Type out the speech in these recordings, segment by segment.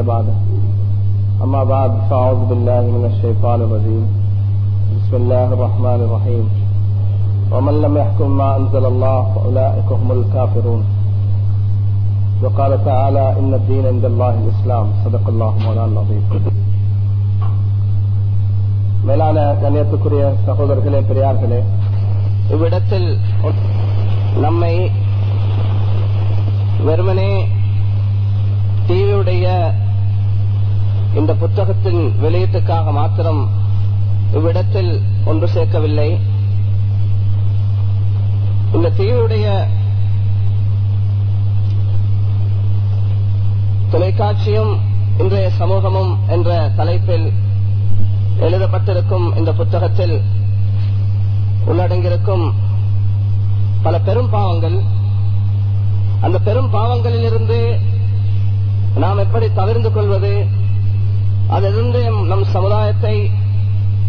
بعد أما بعد فأعوذ بالله من الشيطان الرجيم بسم الله الرحمن الرحيم ومن لم يحكم ما أنزل الله فأولئك هم الكافرون وقال تعالى إن الدين عند الله الإسلام صدق الله مولانا العظيم மேலான கண்ணியத்துக்குரிய சகோதரர்களே பெரியார்களே இவ்விடத்தில் நம்மை வெறுமனே டிவியுடைய இந்த புத்தகத்தின் வெளியீட்டுக்காக மாத்திரம் இவ்விடத்தில் ஒன்று சேர்க்கவில்லை. இந்த தீவுடைய தொலைக்காட்சியும் இன்றைய சமூகமும் என்ற தலைப்பில் எழுதப்பட்டிருக்கும் இந்த புத்தகத்தில் உள்ளடங்கியிருக்கும் பல பெரும் பாவங்கள். அந்த பெரும் பாவங்களில் இருந்து நாம் எப்படி தவிர்ந்து கொள்வது? அதிலிருந்து நம் சமுதாயத்தை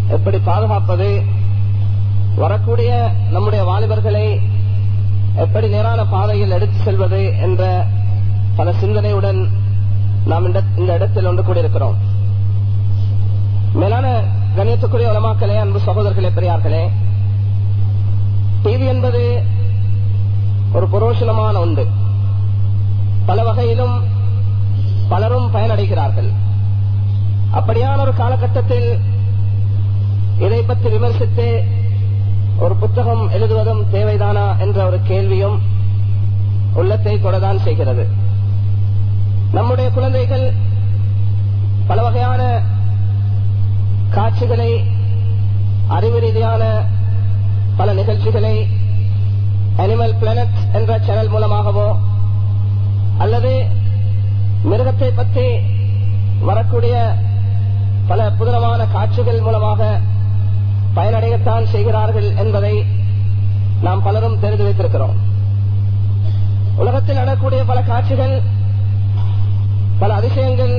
எப்படி பாதுகாப்பது? வரக்கூடிய நம்முடைய வாலிபர்களை எப்படி நேரான பாதையில் எடுத்து செல்வது என்ற பல சிந்தனையுடன் நாம் இந்த இடத்தில் ஒன்று கூடியிருக்கிறோம். மேலான கணியத்துக்குரிய உலமாக்களே அன்பு சகோதரர்களே பெரியார்களே டிவி என்பது ஒரு புரோஷனமான உண்டு. பல வகையிலும் பலரும் பயனடைகிறார்கள். அப்படியான ஒரு காலகட்டத்தில் இதை பற்றி விமர்சித்து ஒரு புத்தகம் எழுதுவதும் தேவைதானா என்ற ஒரு கேள்வியும் உள்ளத்தை கொடதான் செய்கிறது. நம்முடைய குழந்தைகள் பல வகையான காட்சிகளை அறிவு ரீதியான பல நிகழ்ச்சிகளை அனிமல் பிளானட் என்ற சேனல் மூலமாகவோ அல்லது மிருகத்தை பற்றி வரக்கூடிய பல புதனமான காட்சிகள் மூலமாக பயனடையத்தான் செய்கிறார்கள் என்பதை நாம் பலரும் தெரிந்து வைத்திருக்கிறோம். உலகத்தில் நடக்கூடிய பல காட்சிகள் பல அதிசயங்கள்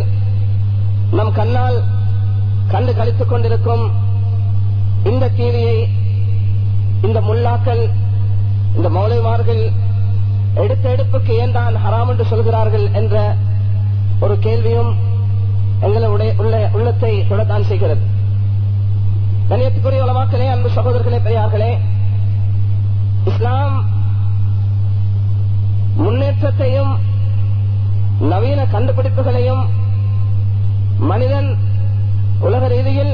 நம் கண்ணால் கண்டு கழித்துக் கொண்டிருக்கும் இந்த டிவியை இந்த முல்லாக்கள் இந்த மௌலிமார்கள் எடுத்த எடுப்புக்கு ஏன் தான் ஹராம் என்று சொல்கிறார்கள் என்ற ஒரு கேள்வியும் எங்களுடைய உள்ளத்தை தொடத்தான் செய்கிறது. கணியத்துக்குரிய உலமாக்களே அன்பு சகோதரர்களே பெரியார்களே இஸ்லாம் முன்னேற்றத்தையும் நவீன கண்டுபிடிப்புகளையும் மனிதன் உலக ரீதியில்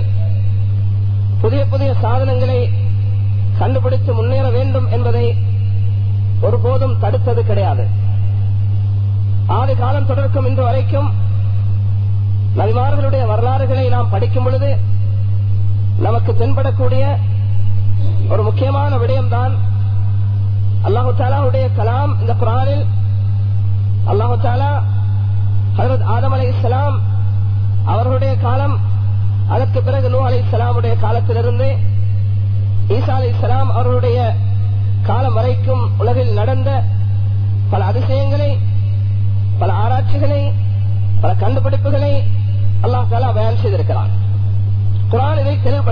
புதிய புதிய சாதனங்களை கண்டுபிடித்து முன்னேற வேண்டும் என்பதை ஒருபோதும் தடுத்தது கிடையாது. ஆதி காலம் தொடர்க்கும் இன்று வரைக்கும் நபிமார்களுடைய வரலாறுகளை நாம் படிக்கும் பொழுது நமக்கு தென்படக்கூடிய ஒரு முக்கியமான விடயம்தான் அல்லாஹு தாலாவுடைய கலாம். இந்த குரானில் அல்லாஹு தாலா ஹரத் ஆதம் அலை இஸ்லாம் அவர்களுடைய காலம் அதற்கு பிறகு நூ அலை இஸ்லாமுடைய காலத்திலிருந்து ஈசா அலி இஸ்லாம் அவர்களுடைய காலம் வரைக்கும் உலகில் நடந்த பல அதிசயங்களை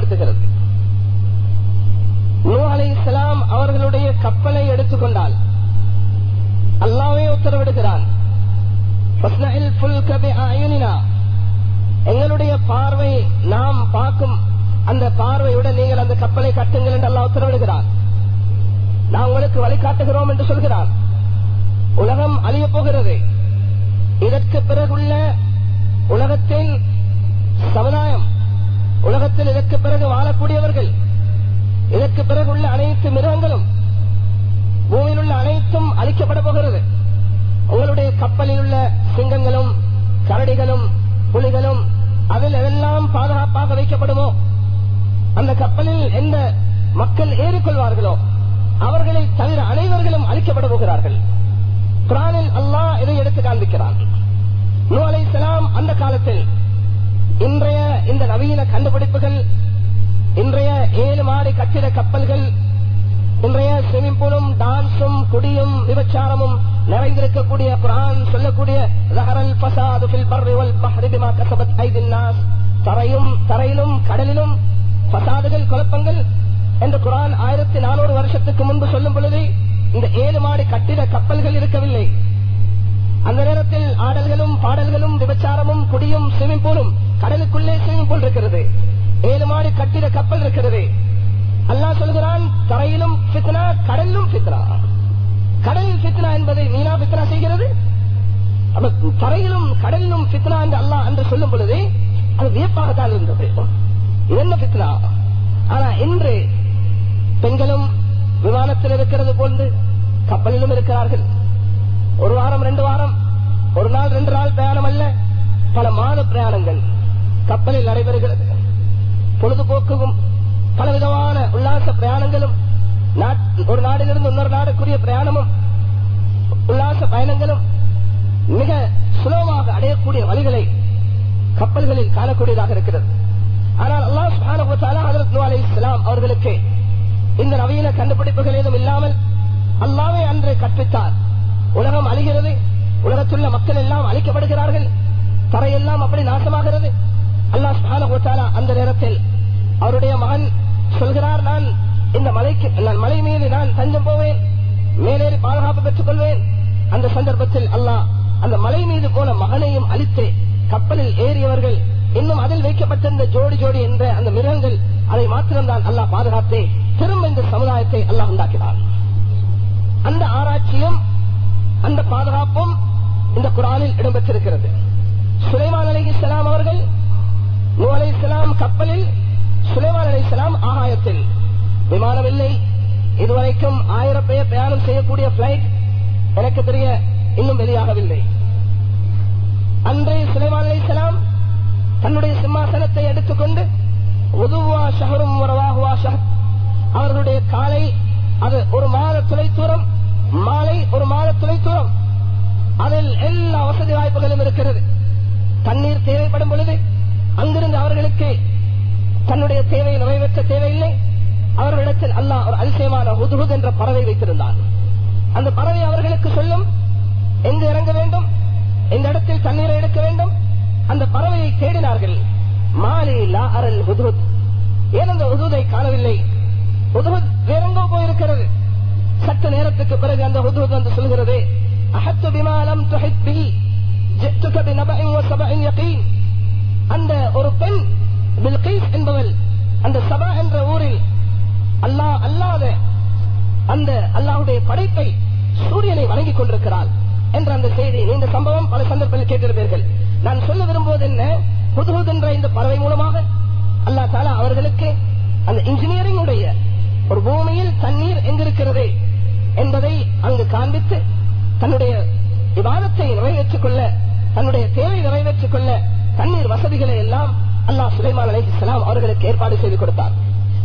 பயன்படுத்துகிறது தெளிவுபடுத்துகிறது நூ அலி இஸ்லாம் அவர்களுடைய கப்பலை எடுத்துக்கொண்டால் அல்லாவே உத்தரவிடுகிறான் எங்களுடைய பார்வை நாம் பார்க்கும் அந்த பார்வையுடன் நீங்கள் அந்த கப்பலை கட்டுங்கள் என்று அல்லா உத்தரவிடுகிறான். நான் உங்களுக்கு வழிகாட்டுகிறோம் என்று சொல்கிறான். உலகம் அழிய போகிறது. இதற்கு பிறகுள்ள உலகத்தின் சமுதாயம் உலகத்தில் இதற்கு பிறகு வாழக்கூடியவர்கள் இதற்கு பிறகுள்ள அனைத்து மிருகங்களும் பூமியில் உள்ள அனைத்தும் அழிக்கப்பட போகிறது. உங்களுடைய கப்பலில் உள்ள சிங்கங்களும் கரடிகளும் புலிகளும் அதில் எதெல்லாம் பாதுகாப்பாக வைக்கப்படுமோ அந்த கப்பலில் எந்த மக்கள் ஏறிக்கொள்வார்களோ அவர்களை தவிர அனைவர்களும் அழிக்கப்பட போகிறார்கள். குரானில் அல்லாஹ் இதை எடுத்து காண்பிக்கிறான். நூ அலை அந்த காலத்தில் இன்றைய இந்த நவீன கண்டுபிடிப்புகள் இன்றைய ஏழு மாடி கட்டிட கப்பல்கள் இன்றைய ஸ்விமிங் பூலும் டான்ஸும் குடியும் விபச்சாரமும் நிறைந்திருக்கக்கூடிய குரான் சொல்லக்கூடிய தரையும் தரையிலும் கடலிலும் பசாதுகள் குழப்பங்கள் என்று குரான் ஆயிரத்தி நானூறு வருஷத்துக்கு முன்பு சொல்லும் பொழுது இந்த ஏழு மாடி கட்டிட கப்பல்கள் இருக்கவில்லை. அந்த நேரத்தில் ஆடல்களும் பாடல்களும் விபச்சாரமும் குடியும் ஸ்விமிங் பூலும் கடலுக்குள்ளே ஸ்விமிங் பூல் இருக்கிறது. ஏழு மாடி கட்டிட கப்பல் இருக்கிறது. அல்லாஹ் சொல்கிறான் தரையிலும் பித்னா கடலிலும் ஃபித்னா. கடலில் பித்னா என்பதை மீனா பித்னா செய்கிறது? தரையிலும் கடலிலும் பித்னா என்று அல்லாஹ் என்று சொல்லும் பொழுது அது வியப்பாகத்தான் இருந்தது. என்ன பித்னா ஆனா இன்று பெண்களும் விமானத்தில் இருக்கிறது போன்று கப்பலிலும் இருக்கிறார்கள். ஒரு வாரம் ரெண்டு வாரம் ஒரு நாள் ரெண்டு நாள் பிரயாணம் அல்ல. பல மாத பிரயாணங்கள். கப்பலில் நடைபெறுகிறது. பொழுதுபோக்குவும் பலவிதமான உல்லாச பிரயாணங்களும் ஒரு நாடிலிருந்து இன்னொரு நாடுக்குரிய பிரயாணமும் உல்லாச பயணங்களும் மிக சுலபமாக அடையக்கூடிய வழிகளை கப்பல்களில் காணக்கூடியதாக இருக்கிறது. ஆனால் அல்லாஹ் சுப்ஹானஹு அவர்களுக்கு இந்த நவீன கண்டுபிடிப்புகள் ஏதும் இல்லாமல் அல்லாவே அன்று கற்பித்தார். உலகம் அழிகிறது உலகத்துள்ள மக்கள் எல்லாம் அழிக்கப்படுகிறார்கள் தரையெல்லாம் அப்படி நாசமாகிறது. அல்லாஹ் சுப்ஹானஹு அந்த நேரத்தில் அவருடைய மகன் சொல்கிறார் நான் இந்த மலைக்கு நான் மலை மீது நான் தஞ்சம் போவேன் மேலேறி பாதுகாப்பு பெற்றுக் கொள்வேன் அந்த சந்தர்ப்பத்தில் அல்லாஹ் அந்த மலை மீது போன மகனையும் அழித்து கப்பலில் ஏறியவர்கள் இன்னும் அதில் வைக்கப்பட்டிருந்த ஜோடி ஜோடி என்ற அந்த மிருகங்கள் அதை மாத்திரம்தான் அல்லாஹ் பாதுகாத்தே திரும்ப இந்த சமுதாயத்தை அல்லாஹ் உண்டாக்கினான். அந்த ஆராய்ச்சியும் அந்த பாதுகாப்பும் இந்த குரானில் இடம்பெற்றிருக்கிறது. சுலைமான் அலி இஸ்லாம் அவர்கள் நூ அலை இஸ்லாம் கப்பலில் சுலைமான் அலை இஸ்லாம் ஆகாயத்தில். விமானம் இல்லை இதுவரைக்கும் ஆயிரம் பேர் பிரயாணம் செய்யக்கூடிய பிளைட் எனக்கு தெரிய இன்னும் வெளியாகவில்லை. அன்றே சுலைமான் அலை இஸ்லாம் தன்னுடைய சிம்மாசனத்தை எடுத்துக்கொண்டு உதுவா ஷஹரும் வரவாகுவா ஷஹர் அவர்களுடைய காலை அது ஒரு மாத துளை தூரம் மாலை ஒரு மாத துளை தூரம் அதில் எல்லா வசதி வாய்ப்புகளும் இருக்கிறது. தண்ணீர் தேவைப்படும் பொழுது அங்கிருந்து அவர்களுக்கு தன்னுடைய தேவையை நிறைவேற்ற தேவையில்லை. அவர்களிடத்தில் அல்லாஹ் ஒரு அதிசயமான ஹுதுஹுத் என்ற பறவை வைத்திருந்தார். அந்த பறவை அவர்களுக்கு சொல்லும் எங்கு இறங்க வேண்டும்? எந்த இடத்தில் தண்ணீரை எடுக்க வேண்டும்? அந்த பறவையை தேடினார்கள் மாலி லா அரல் ஹுதுஹுத் ஏன் அந்த ஹுதுதை காணவில்லை? ஹுதுஹுத் வேறெங்கோ போயிருக்கிறது. சற்று நேரத்துக்கு பிறகு அந்த ஹுதுஹுத் வந்து சொல்கிறது அஹத்து விமானம் துஹித் பிஹி ஜித்துக பினபஇன் வ சபஇன் யகீன். அந்த ஒரு பெண் பில்கீஸ் என்பவள் அந்த சபா என்ற ஊரில் அல்லாஹ் அல்லாத அந்த அல்லாஹ்வுடைய படைப்பை சூரியனை வணங்கிக் கொண்டிருக்கிறாள் என்ற அந்த செய்தி இந்த சம்பவம் பல சந்தர்ப்பத்தில் கேட்டிருப்பீர்கள். நான் சொல்ல விரும்புவது என்ன? புதுகுத் என்ற இந்த பறவை மூலமாக அல்லாஹ் தாலா அவர்களுக்கு அந்த இன்ஜினியரிங் உடைய ஒரு பூமியில் தண்ணீர் எங்கிருக்கிறது என்பதை அங்கு காண்பித்து தன்னுடைய விவாதத்தை நிறைவேற்றிக் கொள்ள தன்னுடைய தேவை நிறைவேற்றிக் கொள்ள தண்ணீர் வசதிகளை எல்லாம் அல்லாஹ் சுலைமான் அலைஹிஸ்ஸலாம் அவர்களுக்கு ஏற்பாடு செய்து கொடுத்தார்.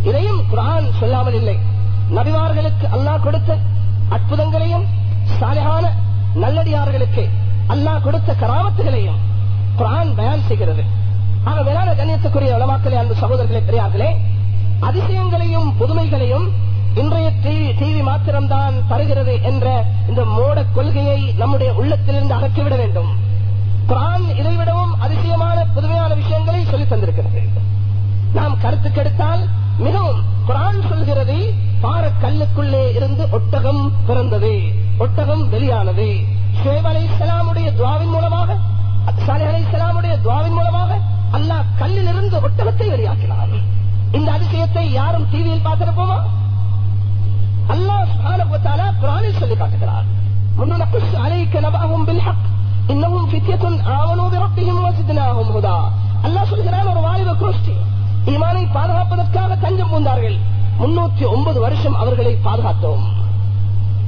இதையும் குரான் சொல்லாமல் இல்லை. நபிவார்களுக்கு அல்லாஹ் கொடுத்த அற்புதங்களையும் சாலையான நல்லடியார்களுக்கு அல்லாஹ் கொடுத்த கராமத்துகளையும் குரான் பயன் செய்கிறது. ஆக வேளாண் கண்ணியத்துக்குரிய உலமாக்களே அன்பு சகோதரர்களே பெரியார்களே அதிசயங்களையும் புதுமைகளையும் இன்றைய டிவி மாத்திரம்தான் தருகிறது என்ற இந்த மோட கொள்கையை நம்முடைய உள்ளத்திலிருந்து அகற்றிவிட வேண்டும். குரான் இதைவிடவும் அதிசயமான புதுமையான விஷயங்களை சொல்லி தந்திருக்கிறது. நாம் கருத்து கெடுத்தால் மிகவும் குரான் சொல்கிறது பார கல்லுக்குள்ளே இருந்து ஒட்டகம் பிறந்தது ஒட்டகம் வெளியானது. ஷேப் அலை இஸ்லாமுடைய துவாவின் மூலமாக சாலை அலை இஸ்லாமுடைய துவாவின் மூலமாக அல்லாஹ் கல்லில் இருந்து ஒட்டகத்தை வெளியாக்கினார் இந்த அதிசயத்தை யாரும் டிவியில் பார்த்திருப்போமா? அல்லாஹ் குரானில் சொல்லி காட்டுகிறார். முன்னகுஸ் அலைக்கு நபாகும் பில் ஹக். இன்னமும் பித்தியத்தும் ஆமனூ விரப்பியும் வஸித்னாஹும் ஹுதா அல்லா சொல்கிறான் ஒரு வாலிப கோஷ்டி ஈமானை பாதுகாப்பதற்காக தஞ்சம் பூந்தார்கள் முன்னூத்தி ஒன்பது வருஷம் அவர்களை பாதுகாத்தோம்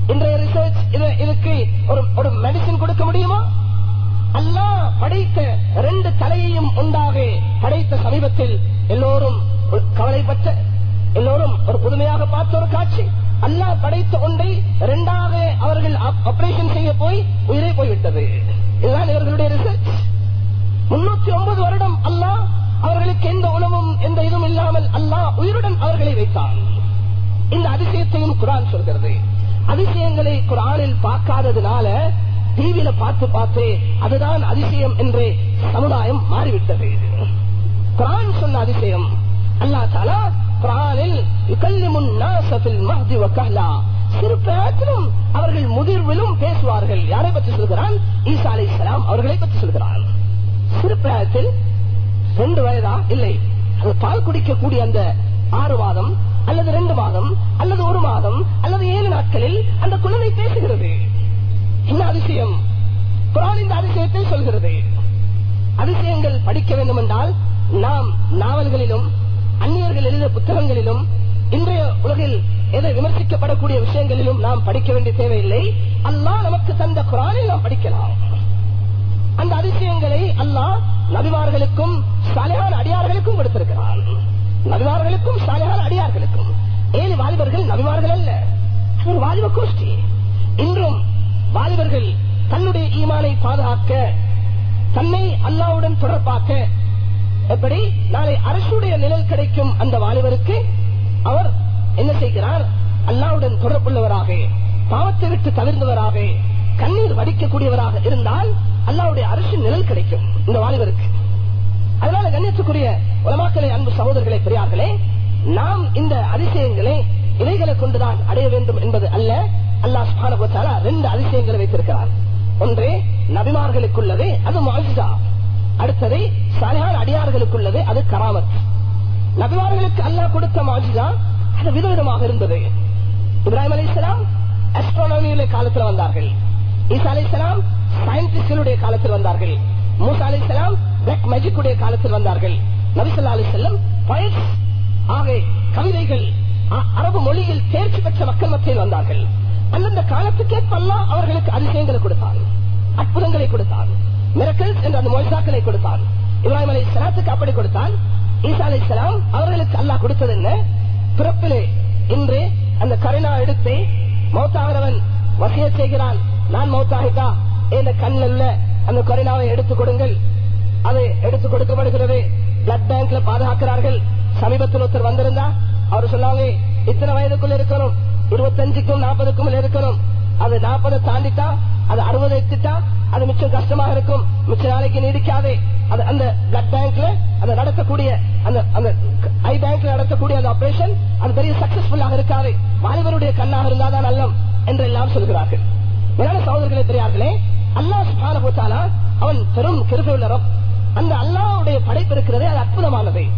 இன்றைய ரிசர்ச் இதுக்கு ஒரு ஒரு மெடிசின் கொடுக்க முடியுமா அல்லா படைத்த ரெண்டு தலையையும் உண்டாக படைத்த சமீபத்தில் எல்லோரும் கவலைப்பட்ட எல்லோரும் ஒரு புதுமையாக பார்த்த ஒரு காட்சி அல்லாஹ் படைத்த ஒன்றை இரண்டாக அவர்கள் ஆபரேஷன் செய்ய போய் உயிரே போய்விட்டது. இதுதான் இவர்களுடைய ரிசர்ச் முன்னூத்தி ஒன்பது வருடம் அல்லாஹ் அவர்களுக்கு எந்த உணவும் எந்த இதுவும் இல்லாமல் அல்லாஹ் உயிருடன் அவர்களை வைத்தான். இந்த அதிசயத்தையும் குரான் சொல்கிறது. அதிசயங்களை குரானில் பார்க்காததுனால டிவியில பார்த்து பார்த்து அதுதான் அதிசயம் என்று சமுதாயம் மாறிவிட்டது. குரான் சொன்ன அதிசயம். அல்லா தாலா சிறு அவர்கள் முதிர்விலும் பேசுவார்கள். யாரை பற்றி சொல்கிறான்? ஈசா அலை இஸ்லாம் அவர்களை பற்றி சொல்கிறான். சிறு பிராயத்தில் ரெண்டு வயதா? இல்லை. அது பால் குடிக்கக்கூடிய அந்த ஆறு மாதம் அல்லது ரெண்டு மாதம் அல்லது ஒரு மாதம் அல்லது ஏழு நாட்களில் அந்த குழந்தை பேசுகிறது. என்ன அதிசயம்? குரான் இந்த அதிசயத்தை சொல்கிறது. அதிசயங்கள் படிக்க வேண்டும் என்றால் நாம் நாவல்களிலும் அந்நியர்கள் எழுதிய புத்தகங்களிலும் இன்றைய உலகில் எதை விமர்சிக்கப்படக்கூடிய விஷயங்களிலும் நாம் படிக்க வேண்டிய தேவையில்லை. அல்லா நமக்கு தந்த குரானில் நாம் படிக்கலாம். அந்த அதிசயங்களை அல்லாஹ் நபிமார்களுக்கும் சாலையான அடியார்களுக்கும் கொடுத்திருக்கிறான். நபிமார்களுக்கும் சாலையான அடியார்களுக்கும். ஏழு வாலிபர்கள் நபிமார்கள் அல்ல. ஒரு வாலிப கோஷ்டி. இன்றும் வாலிபர்கள் தன்னுடைய ஈமானை பாதுகாக்க தன்னை அல்லாவுடன் தொடர்பாக்க எப்படி? நாளை அரசுடைய நிழல் கிடைக்கும் அந்த வாலிபருக்கு அவர் என்ன செய்கிறார்? அல்லாவுடன் தொடர்புள்ளவராக பாவத்தை விட்டு தவிர்ந்தவராக கண்ணீர் வடிக்கக்கூடியவராக இருந்தால் அல்லாவுடைய அரசு நிழல் கிடைக்கும் இந்த வாலிபருக்கு. அதனால கண்ணியத்துக்குரிய உலமாக்களை அன்பு சகோதரர்களை பெரியார்களே நாம் இந்த அதிசயங்களை இலைகளை கொண்டுதான் அடைய வேண்டும் என்பது அல்ல. அல்லாஹ் ஸ்பான ரெண்டு அதிசயங்களை வைத்திருக்கிறார். ஒன்று நபிமார்களுக்குள்ளது அது மாசிதா அடுத்தது சாலையான அடியார்களுக்குள்ளது அது கராமத் நபிவார்களுக்கு அல்லாஹ் கொடுத்த மாஜிதா அது விதவிதமாக இருந்தது. இப்ராஹிம் அலி இஸ்லாம் அஸ்ட்ரானமியுடைய காலத்தில் வந்தார்கள். ஈசா அலி இஸ்லாம் சயின்டிஸ்டுடைய காலத்தில் வந்தார்கள். மூசா அலி இஸ்லாம் பிளாக் மேஜிக்குடைய காலத்தில் வந்தார்கள். நபிசல்லா அலி செல்லம் ஆக கவிதைகள் அரபு மொழியில் தேர்ச்சி பெற்ற மக்கள் மத்தியில் வந்தார்கள். அந்தந்த காலத்துக்கேற்ப அல்லாஹ் அவர்களுக்கு அதிசயங்களை கொடுத்தார் அற்புதங்களை கொடுத்தார். மிரக்கல்ஸ் என்று அந்த மொய்சாக்களை கொடுத்தான். இப்ராஹிம் அலி இஸ்லாத்துக்கு அப்படி கொடுத்தான். ஈசா அலி இஸ்லாம் அவர்களுக்கு அல்லாஹ் கொடுத்தது என்ன? பிறப்பிலே இன்று அந்த கருணா எடுத்து மௌத்தாகிறவன் வசிய செய்கிறான். நான் மௌத்தாகிட்டா? இந்த கண்ணல்ல அந்த கருணாவை எடுத்துக் கொடுங்கள். அது எடுத்துக் கொடுக்கப்படுகிறது. பிளட் பேங்க்ல பாதுகாக்கிறார்கள். சமீபத்தில் ஒருத்தர் வந்திருந்தா அவர் சொன்னாங்க இத்தனை வயதுக்குள்ள இருக்கணும். இருபத்தஞ்சுக்கும் நாற்பதுக்கும் இருக்கணும். அது நாற்பதை தாண்டிட்டா அது அறுபது எட்டுட்டா அது மிச்சம் கஷ்டமாக இருக்கும். மிச்ச நாளைக்கு நீடிக்காதே. அது அந்த பிளட் பேங்க்ல அந்த நடத்தக்கூடிய அந்த அந்த ஐ பேங்க்ல நடத்தக்கூடிய அந்த ஆபரேஷன் அது பெரிய சக்சஸ்ஃபுல்லாக இருக்காது. வாலிபருடைய கண்ணாக இருந்தாதான் நல்லம் என்று எல்லாம் சொல்கிறார்கள். மேலான சகோதரர்களே பெரியார்களே அல்லா சுபான போட்டாலா அவன் பெரும் கிருபை ரப். அந்த அல்லாவுடைய படைப்பு இருக்கிறதே அது அற்புதமானது.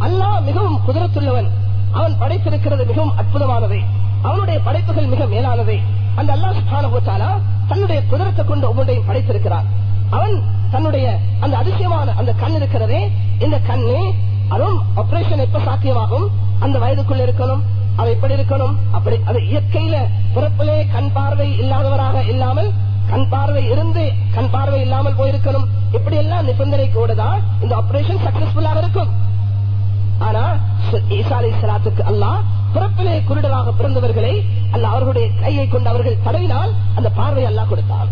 அல்லாஹ் மிகவும் குதிரத்துள்ளவன். அவன் படைத்திருக்கிறது மிகவும் அற்புதமானது. அவனுடைய படைப்புகள் மிக மேலானது அந்த அல்லாஹ் சுபான தன்னுடைய குதிரத்தை கொண்டு ஒவ்வொன்றையும் படைத்திருக்கிறான். அவன் தன்னுடைய அந்த அதிசயமான அந்த கண் இருக்கிறதே இந்த கண்ணு அதுவும் ஆபரேஷன் எப்ப சாத்தியமாகும்? அந்த வயதுக்குள்ள இருக்கணும். அது எப்படி இருக்கணும்? அப்படி அது இயற்கையில பிறப்பிலே கண் பார்வை இல்லாதவராக இல்லாமல் கண் பார்வை இருந்து கண் பார்வை இல்லாமல் போயிருக்கணும். இப்படி எல்லாம் நிபந்தனை கூடதான் இந்த ஆபரேஷன் சக்சஸ்ஃபுல்லாக இருக்கும். ஆனா ஈசா சலாத்துக்கு அல்லாஹ் பிறப்பிலே குருடராக பிறந்தவர்களை அல்ல அவர்களுடைய கையை கொண்டு அவர்கள் தடவினால் அந்த பார்வை அல்லா கொடுத்தார்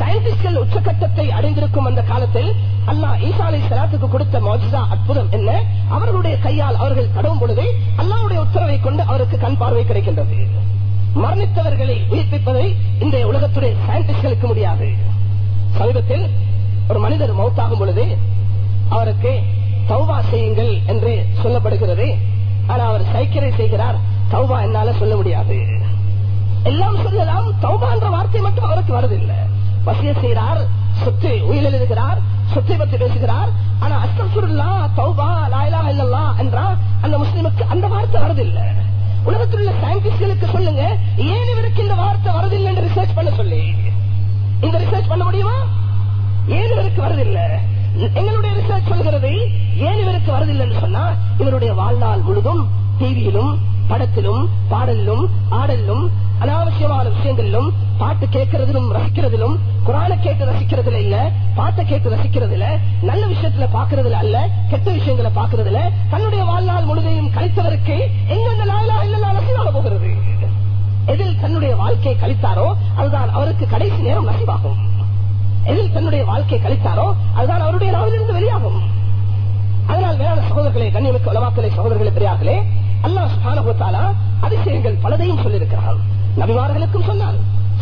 சயின்டிஸ்ட்கள் உச்சகட்டத்தை அடைந்திருக்கும் அந்த காலத்தில் அல்லா ஈசாலை சலாத்துக்கு கொடுத்த மோஜிதா அற்புதம் என்ன? அவர்களுடைய கையால் அவர்கள் தடவும் பொழுது அல்லாவுடைய உத்தரவை கொண்டு அவருக்கு கண் பார்வை கிடைக்கின்றது. மரணித்தவர்களை உயிர்ப்பிப்பதை இந்த உலகத்துடைய சயின்டிஸ்ட்களுக்கு முடியாது. சமீபத்தில் ஒரு மனிதர் மௌத்தாகும் பொழுது அவருக்கு தௌபா செய்யுங்கள் என்று சொல்லப்படுகிறது. ஆனா அவர் சைக்கிரை செய்கிறார். தௌபா என்னால சொல்ல முடியாது. எல்லாம் சொல்லலாம். தௌபா என்ற வார்த்தை மட்டும் அவருக்கு வருதில்லை வசிய செய்கிறார். சொத்து உயிர் எழுதுகிறார் சொத்தை பற்றி பேசுகிறார். ஆனா அஸ்தபுல்லா தௌபா லாயலா இல்லல்லா என்றா அந்த முஸ்லிமுக்கு அந்த வார்த்தை வருதில்லை உலகத்தில் உள்ள சயின்டிஸ்டுகளுக்கு சொல்லுங்க ஏன் இவருக்கு இந்த வார்த்தை வரதில்லை என்று ரிசர்ச் பண்ண சொல்லி. இந்த ரிசர்ச் பண்ண முடியுமா? ஏன் இவருக்கு வரதில்லை எங்களுடைய ரிசர்ச் சொல்கிறது ஏன் இவருக்கு வரதில்லைன்னு சொன்னா இவருடைய வாழ்நாள் முழுதும் டிவியிலும் படத்திலும் பாடலிலும் ஆடலிலும் அனாவசியமான விஷயங்களிலும் பாட்டு கேட்கறதிலும் ரசிக்கிறதிலும் குரான கேட்டு ரசிக்கிறதுல இல்ல பாட்டை கேட்டு ரசிக்கிறதுல நல்ல விஷயத்துல பாக்குறதுல அல்ல கெட்ட விஷயங்களை பாக்குறதுல தன்னுடைய வாழ்நாள் முழுதையும் கழித்தவருக்கு எங்கெந்த நாளா இல்ல நசிவாக போகிறது? எதில் தன்னுடைய வாழ்க்கையை கழித்தாரோ அதுதான் அவருக்கு கடைசி நேரம் நசிவாகும். எதில் தன்னுடைய வாழ்க்கையை கழித்தாரோ அதுதான் அவருடைய நாவிலிருந்து வெளியாகும். அதனால் வேளாண் சகோதரர்களே கண்ணியமிக்க உலமாக்களை சகோதரர்களே பெரியார்களே அல்லாஹ் சுபானுத்தாலா அதிசயங்கள் பலதையும் சொல்லியிருக்கிறான். நபிமார்களுக்கும் சொன்னார்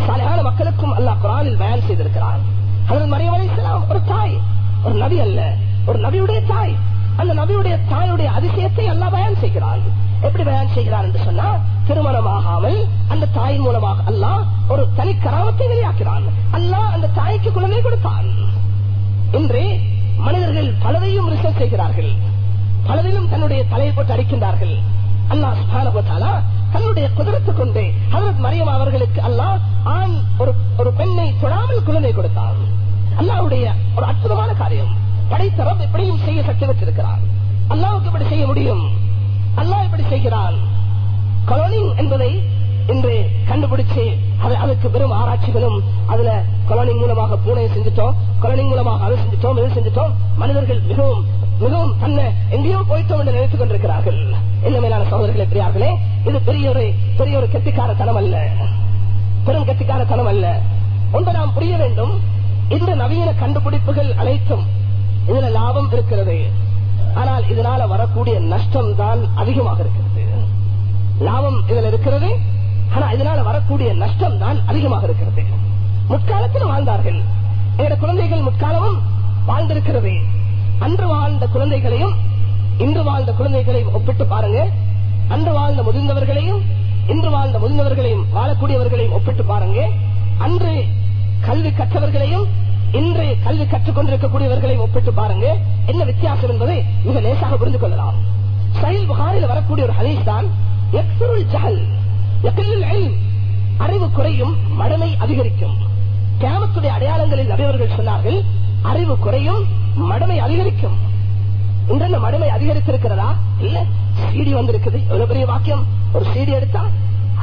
சாலையான மக்களுக்கும் அல்லாஹ் குரானில் பயன் செய்திருக்கிறான். அதன் மறைவரை ஒரு தாய் ஒரு நபி அல்ல ஒரு நபியுடைய தாய். அந்த நபியுடைய தாயுடைய அதிசயத்தை அல்லா பயன் செய்கிறார்கள் எப்படி பயன் செய்கிறார் என்று சொன்னா திருமணமாகாமல் அந்த தாயின் மூலமாக அல்லாஹ் ஒரு தனி கராமத்தை வெளியாக்கிறான். அல்லாஹ் அந்த தாய்க்கு குழந்தை கொடுத்தான். இன்று மனிதர்கள் பலதையும் ரிசர்ச் செய்கிறார்கள். பலரிலும் தன்னுடைய தலையை போட்டு அடிக்கின்றார்கள். அல்லாஹ் சுப்ஹானஹு தன்னுடைய குதிரத்து கொண்டு ஹஜரத் மரியம் அவர்களுக்கு அல்லாஹ் ஆண் ஒரு ஒரு பெண்ணை தொடாமல் குழந்தை கொடுத்தார் அல்லாவுடைய ஒரு அற்புதமான காரியம். படைத்தரம் எப்படியும் செய்ய சக்தி வச்சிருக்கிறார் அல்லாவுக்கு இப்படி செய்ய முடியும்? அல்லா இப்படி செய்கிறான்? கலோனிங் என்பதை இன்று கண்டுபிடிச்சு அதுக்கு பெரும் ஆராய்ச்சிகளும் அதுல கொலோனிங் மூலமாக பூனையை செஞ்சுட்டோம் கொலோனிங் மூலமாக அதை செஞ்சுட்டோம் இது செஞ்சுட்டோம். மனிதர்கள் மிகவும் மிகவும் தன்னை எங்கேயோ போயிட்டோம் என்று நினைத்துக் கொண்டிருக்கிறார்கள். என்ன மேலான சகோதரர்களே பெரியார்களே இது பெரிய ஒரு பெரிய ஒரு கெட்டிக்காரத்தனம் அல்ல. பெரும் கெட்டிக்காரத்தனம் அல்ல. ஒன்று நாம் புரிய வேண்டும் இந்த நவீன கண்டுபிடிப்புகள் அனைத்தும் இதுல லாபம் இருக்கிறது. ஆனால் இதனால வரக்கூடிய நஷ்டம் தான் அதிகமாக இருக்கிறது. லாபம் இதுல இருக்கிறது ஆனா இதனால வரக்கூடிய நஷ்டம் தான் அதிகமாக இருக்கிறது. முற்காலத்தில் வாழ்ந்தார்கள். எங்களுடைய குழந்தைகள் முற்காலமும் வாழ்ந்திருக்கிறது. அன்று வாழ்ந்த குழந்தைகளையும் இன்று வாழ்ந்த குழந்தைகளையும் ஒப்பிட்டு பாருங்க. அன்று வாழ்ந்த முதிர்ந்தவர்களையும் இன்று வாழ்ந்த முதிர்ந்தவர்களையும் வாழக்கூடியவர்களையும் ஒப்பிட்டு பாருங்க. அன்று கல்வி கற்றவர்களையும் இன்று கல்வி கற்றுக்கொண்டிருக்கக்கூடியவர்களை ஒப்பிட்டு பாருங்க. என்ன வித்தியாசம் என்பதை மிக லேசாக புரிந்து கொள்ளலாம். சஹில் புகாரில் வரக்கூடிய ஒரு ஹதீஸ் தான் அறிவு குறையும் மடமை அதிகரிக்கும். கேமத்துடைய அடையாளங்களில் நபியவர்கள் சொன்னார்கள் அறிவு குறையும் மடமை அதிகரிக்கும். இன்றென்ன மடமை அதிகரித்திருக்கிறதா? இல்ல சீடி வந்திருக்குது. எவ்வளவு பெரிய வாக்கியம்? ஒரு சீடி எடுத்தா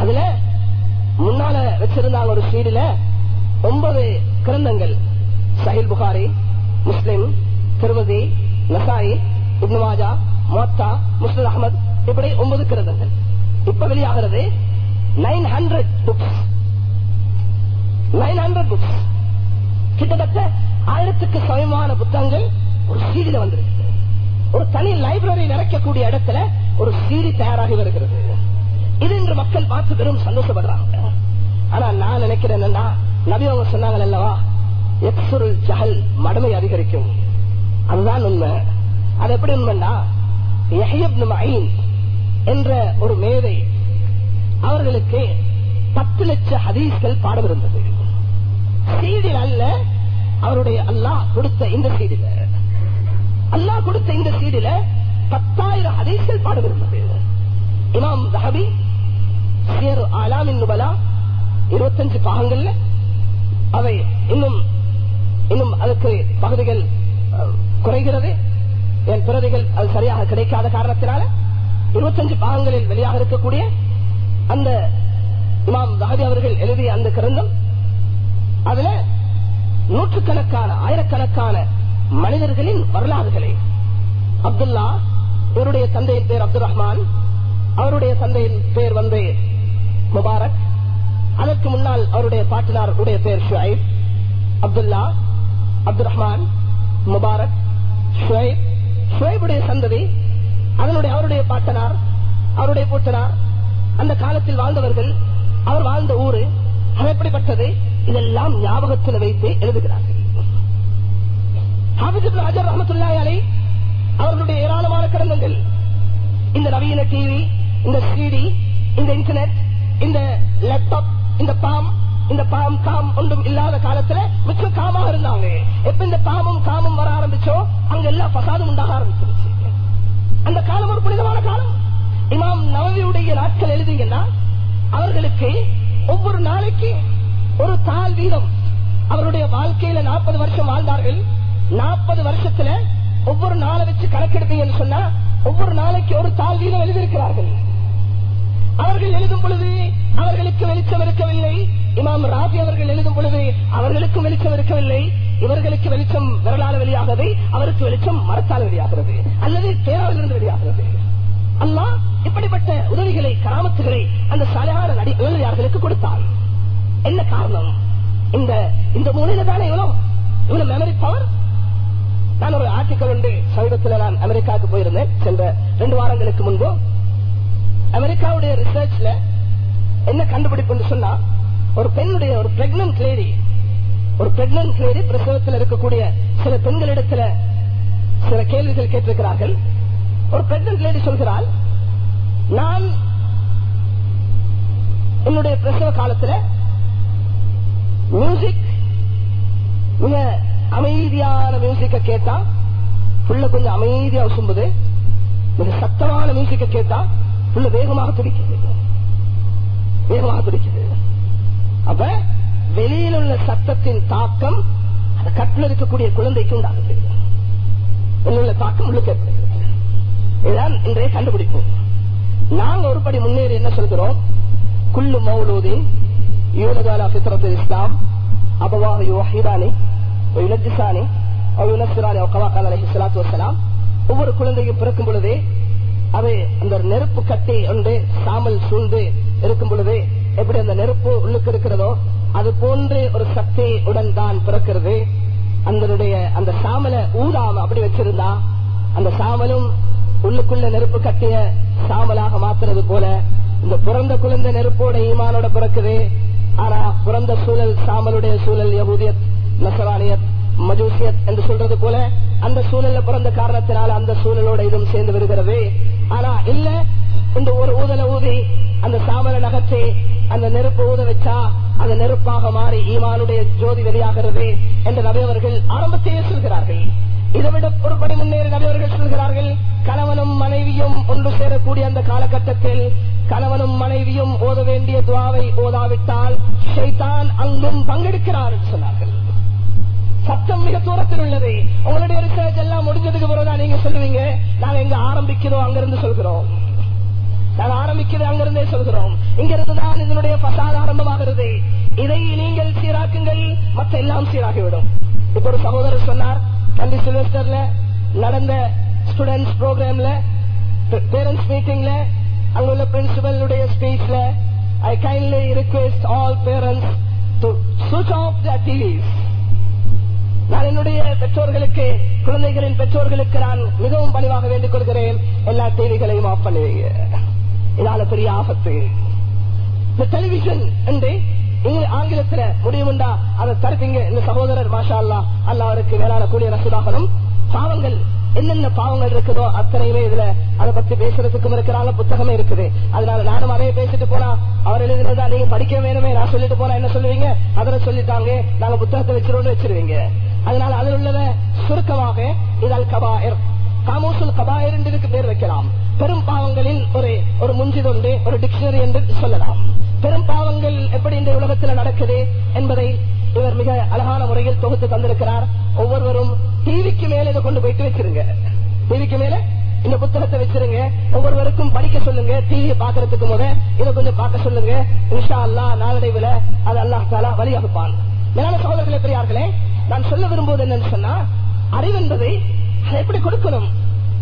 அதுல முன்னால வச்சிருந்தாங்க ஒரு சீடில ஒன்பது கிரந்தங்கள். சஹில் புகாரி முஸ்லிம் திருமதி நசாயி இப்னுமாஜா மோத்தா முஸ்லிம் அகமது இப்படி ஒன்பது கிரந்தங்கள். இப்ப வெளியாகிறது nine hundred books nine hundred books கிட்டத்தட்ட ஆயிரத்துக்கு சமயமான புத்தகங்கள் ஒரு சீடில வந்திருக்கு ஒரு தனி லைப்ரரி நிறைக்கக்கூடிய இடத்துல ஒரு சீடி தயாராகி வருகிறது. இது இன்று மக்கள் பார்த்து பெரும் சந்தோஷப்படுறாங்க. ஆனா நான் நினைக்கிறேன் என்னன்னா நபி அவங்க சொன்னாங்க அல்லவா எக்ஸுருள் ஜஹல் மடமை அதிகரிக்கும். அதுதான் உண்மை. அது எப்படி உண்மைண்டா என்ற ஒரு மேதை அவர்களுக்கு பத்து லட்சம் ஹதீஸ்கள் பாடம் இருந்தது. சீடில் அல்ல அவருடைய அல்லாஹ் கொடுத்த இந்த சீடில. அல்லாஹ் கொடுத்த இந்த சீடில பத்தாயிரம் ஹதீஸ்கள் பாடம் இருந்தது. இமாம் தஹபி சியர் ஆலாமின் நுபலா இருபத்தஞ்சு பாகங்கள்ல அவை இன்னும் இன்னும் அதற்கு பகுதிகள் குறைகிறது. என் பிரதிகள் அது சரியாக கிடைக்காத காரணத்தினால இருபத்தஞ்சு பாகங்களில் வெளியாக இருக்கக்கூடிய அந்த இமாம் தகதி அவர்கள் எழுதிய அந்த கிரந்தம் அதுல நூற்றுக்கணக்கான ஆயிரக்கணக்கான மனிதர்களின் வரலாறுகளை அப்துல்லா இவருடைய தந்தையின் பேர் அப்துல் ரஹ்மான் அவருடைய தந்தையின் பேர் வந்து முபாரக் அதற்கு முன்னால் அவருடைய பாட்டினார் உடைய பேர் ஷுஐப் அப்துல்லா அப்துல் ரஹ்மான் முபாரக் ஷுவைப் ஷுவைபுடைய சந்ததி அதனுடைய அவருடைய பாட்டனார் அவருடைய பூட்டனார் அந்த காலத்தில் வாழ்ந்தவர்கள் அவர் வாழ்ந்த ஊரு அது எப்படிப்பட்டது இதெல்லாம் ஞாபகத்தில் வைத்து எழுதுகிறார்கள். ஹாபிஸ் இப்னு ஹஜர் அவர்களுடைய ஏராளமான கிரந்தங்கள் இந்த நவீன டிவி இந்த சிடி இந்த இன்டர்நெட் இந்த லேப்டாப் இந்த பாம் இந்த பாம் காம் ஒன்றும் இல்லாத காலத்துல மிச்சம் காமாக இருந்தாங்க. எப்ப இந்த பாமும் காமும் வர ஆரம்பிச்சோ அங்க எல்லா பசாதும் உண்டாக ஆரம்பிச்சிருச்சு. அந்த காலம் ஒரு புனிதமான காலம். இமாம் நவவியுடைய நாட்கள் எழுதிங்கன்னா அவர்களுக்கு ஒவ்வொரு நாளைக்கு ஒரு தால் வீதம். அவருடைய வாழ்க்கையில நாற்பது வருஷம் வாழ்ந்தார்கள். நாற்பது வருஷத்துல ஒவ்வொரு நாளை வச்சு கணக்கெடுப்பீங்கன்னு சொன்னா ஒவ்வொரு நாளைக்கு ஒரு தாள் வீதம் எழுதியிருக்கிறார்கள். அவர்கள் எழுதும் பொழுது அவர்களுக்கு வெளிச்சம் இருக்கவில்லை. இமாம் ராபி அவர்கள் எழுதும் பொழுது அவர்களுக்கும் வெளிச்சம் இருக்கவில்லை. இவர்களுக்கு வெளிச்சம் விரலால் வெளியாகிறது அவருக்கு வெளிச்சம் மரத்தால் வெளியாகிறது. அல்லது பேராவிலிருந்து வெளியாகிறது. அல்லா இப்படிப்பட்ட உதவிகளை கராமத்துகளை அந்த சாலையான நடி இளைஞர்களுக்கு கொடுத்தார். என்ன காரணம்? இந்த இந்த மூலையில தானே இவ்வளவு இவ்வளவு மெமரி பவர் நான் ஒரு ஆர்டிக்கல் உண்டு சமீபத்தில் நான் அமெரிக்காவுக்கு போயிருந்தேன். சென்ற ரெண்டு வாரங்களுக்கு முன்பு அமெரிக்காவுடைய ரிசர்ச்ல என்ன கண்டுபிடிப்புன்னு சொன்னா ஒரு பெண்ணுடைய ஒரு பிரெக்னன்ட் லேடி ஒரு பிரெக்னன்ட் லேடி பிரசவத்தில் இருக்கக்கூடிய சில பெண்களிடத்துல சில கேள்விகள் கேட்டிருக்கிறார்கள். ஒரு பிரெக்னன்ட் லேடி சொல்கிறாள் நான் என்னுடைய பிரசவ காலத்துல மியூசிக் மிக அமைதியான மியூசிக்க கேட்டா புள்ள கொஞ்சம் அமைதியா உசும்புது மிக சத்தமான மியூசிக்க கேட்டா புள்ள வேகமாக துடிக்குது. வேகமாக துடிக்குது. அப்ப வெளியில் உள்ள சத்தத்தின் தாக்கம் அந்த கட்டில் இருக்கக்கூடிய குழந்தைக்கு உண்டாகுது. உள்ள தாக்கம் உள்ளுக்கு ஏற்படுகிறது இதுதான் இன்றைய கண்டுபிடிப்பு. நாங்க ஒருபடி முன்னேறி என்ன சொல்கிறோம்? குல்லு மௌலூதின் யூனகாலா ஃபித்ரத்து இஸ்லாம் அபவாக யுவஹிதானி யுனஜிசானி யுனசிரானி ஒவ்வொரு குழந்தையும் பிறக்கும் பொழுதே அது அந்த நெருப்பு கட்டி ஒன்று சாமல் சூழ்ந்து இருக்கும் பொழுது எப்படி அந்த நெருப்பு உள்ளுக்கு இருக்கிறதோ அது போன்று ஒரு சக்தி உடன் தான் பிறக்கிறது. அதனுடைய அந்த சாமலை ஊதாம அப்படி வச்சிருந்தா அந்த சாமலும் உள்ளுக்குள்ள நெருப்பு கட்டிய சாமலாக மாத்துறது போல இந்த பிறந்த குழந்தை நெருப்போட ஈமானோட பிறக்குது. ஆனா பிறந்த சூழல் சாமலுடைய சூழல் யகுதியத் நசரானியத் மஜூசியத் என்று சொல்றது போல அந்த சூழல்ல பிறந்த காரணத்தினால அந்த சூழலோட இதுவும் சேர்ந்து வருகிறது. ஆனா இல்ல. இந்த ஒரு ஊதல ஊதி அந்த சாமல நகர்த்தி அந்த நெருப்பு ஊத வச்சா அந்த நெருப்பாக மாறி ஈமானுடைய ஜோதி வெளியாகிறது என்று நபையவர்கள் ஆரம்பத்தையே சொல்கிறார்கள். இதை விட ஒருபடி முன்னேறி நபையவர்கள் சொல்கிறார்கள் கணவனும் மனைவியும் ஒன்று சேரக்கூடிய அந்த காலகட்டத்தில் கணவனும் மனைவியும் ஓத வேண்டிய துவாவை ஓதாவிட்டால் ஷைதான் அங்கும் பங்கெடுக்கிறார் என்று சொன்னார்கள். சத்தம் மிக தூரத்தில் உள்ளது. உங்களுடைய ரிசர்ச் எல்லாம் முடிஞ்சதுக்கு பிறகுதான் நீங்க சொல்லுவீங்க. நாங்க எங்க ஆரம்பிக்கிறோம் அங்கிருந்து சொல்கிறோம். நாங்க ஆரம்பிக்கிறது அங்கிருந்தே சொல்கிறோம். இங்கிருந்து தான் இதனுடைய பசாத ஆரம்பமாகிறது. இதை நீங்கள் சீராக்குங்கள். மற்ற எல்லாம் சீராகிவிடும். இப்ப ஒரு சகோதரர் சொன்னார் கண்டி சில்வஸ்டர்ல நடந்த ஸ்டூடெண்ட்ஸ் ப்ரோக்ராம்ல பேரண்ட்ஸ் மீட்டிங்ல அங்குள்ள பிரின்சிபலுடைய ஸ்பீச்ல I kindly request all parents to switch off the TVs நான் என்னுடைய பெற்றோர்களுக்கு குழந்தைகளின் பெற்றோர்களுக்கு நான் மிகவும் பணிவாக வேண்டிக் கொள்கிறேன். எல்லா டிவிகளையும் ஆஃப் பண்ணுவீங்க. இதால பெரிய ஆபத்து. இந்த டெலிவிஷன் என்று ஆங்கிலத்துல முடியும்டா அதை தருப்பீங்க இந்த சகோதரர் மாஷா அல்லா அல்லா அவருக்கு வேளாண் கூடிய ரசூலாகணும் பாவங்கள் என்னென்ன பாவங்கள் இருக்குதோ அத்தனையுமே இதுல அதை பத்தி பேசுறதுக்கும் இருக்கிறாங்க புத்தகமே இருக்குது. அதனால நானும் அதையே பேசிட்டு போனா அவர் எழுதுனதா நீங்க படிக்க வேணுமே நான் சொல்லிட்டு போனா என்ன சொல்லுவீங்க? அதில் சொல்லிட்டாங்க. நாங்க புத்தகத்தை வச்சிருவோம்னு வச்சிருவீங்க. அதனால அதில் உள்ளத சுருக்கமாக இதல் கபாயர். காமோசுல் கபாயர் என்று பேர் வைக்கலாம். பெரும் பாவங்களில் ஒரு ஒரு முஞ்சிதொண்டு ஒரு டிக்ஷனரி என்று சொல்லலாம். பெரும் பாவங்கள் எப்படி இந்த உலகத்தில் நடக்குது என்பதை இவர் மிக அழகான முறையில் தொகுத்து தந்திருக்கிறார். ஒவ்வொருவரும் டிவிக்கு மேல இதை கொண்டு போயிட்டு வச்சிருங்க. டிவிக்கு மேல இந்த புத்தகத்தை வச்சிருங்க. ஒவ்வொருவருக்கும் படிக்க சொல்லுங்க. டிவி பாக்குறதுக்கு முத இதை கொஞ்சம் பார்க்க சொல்லுங்க. விஷா அல்லா நாளடைவுல அது அல்லாஹ் தாலா வழியாகுப்பான் மேலான சகோதரர்களே பெரியார்களே நான் சொல்ல விரும்புவது என்னன்னு சொன்னா அறிவு என்பதை எப்படி கொடுக்கணும்?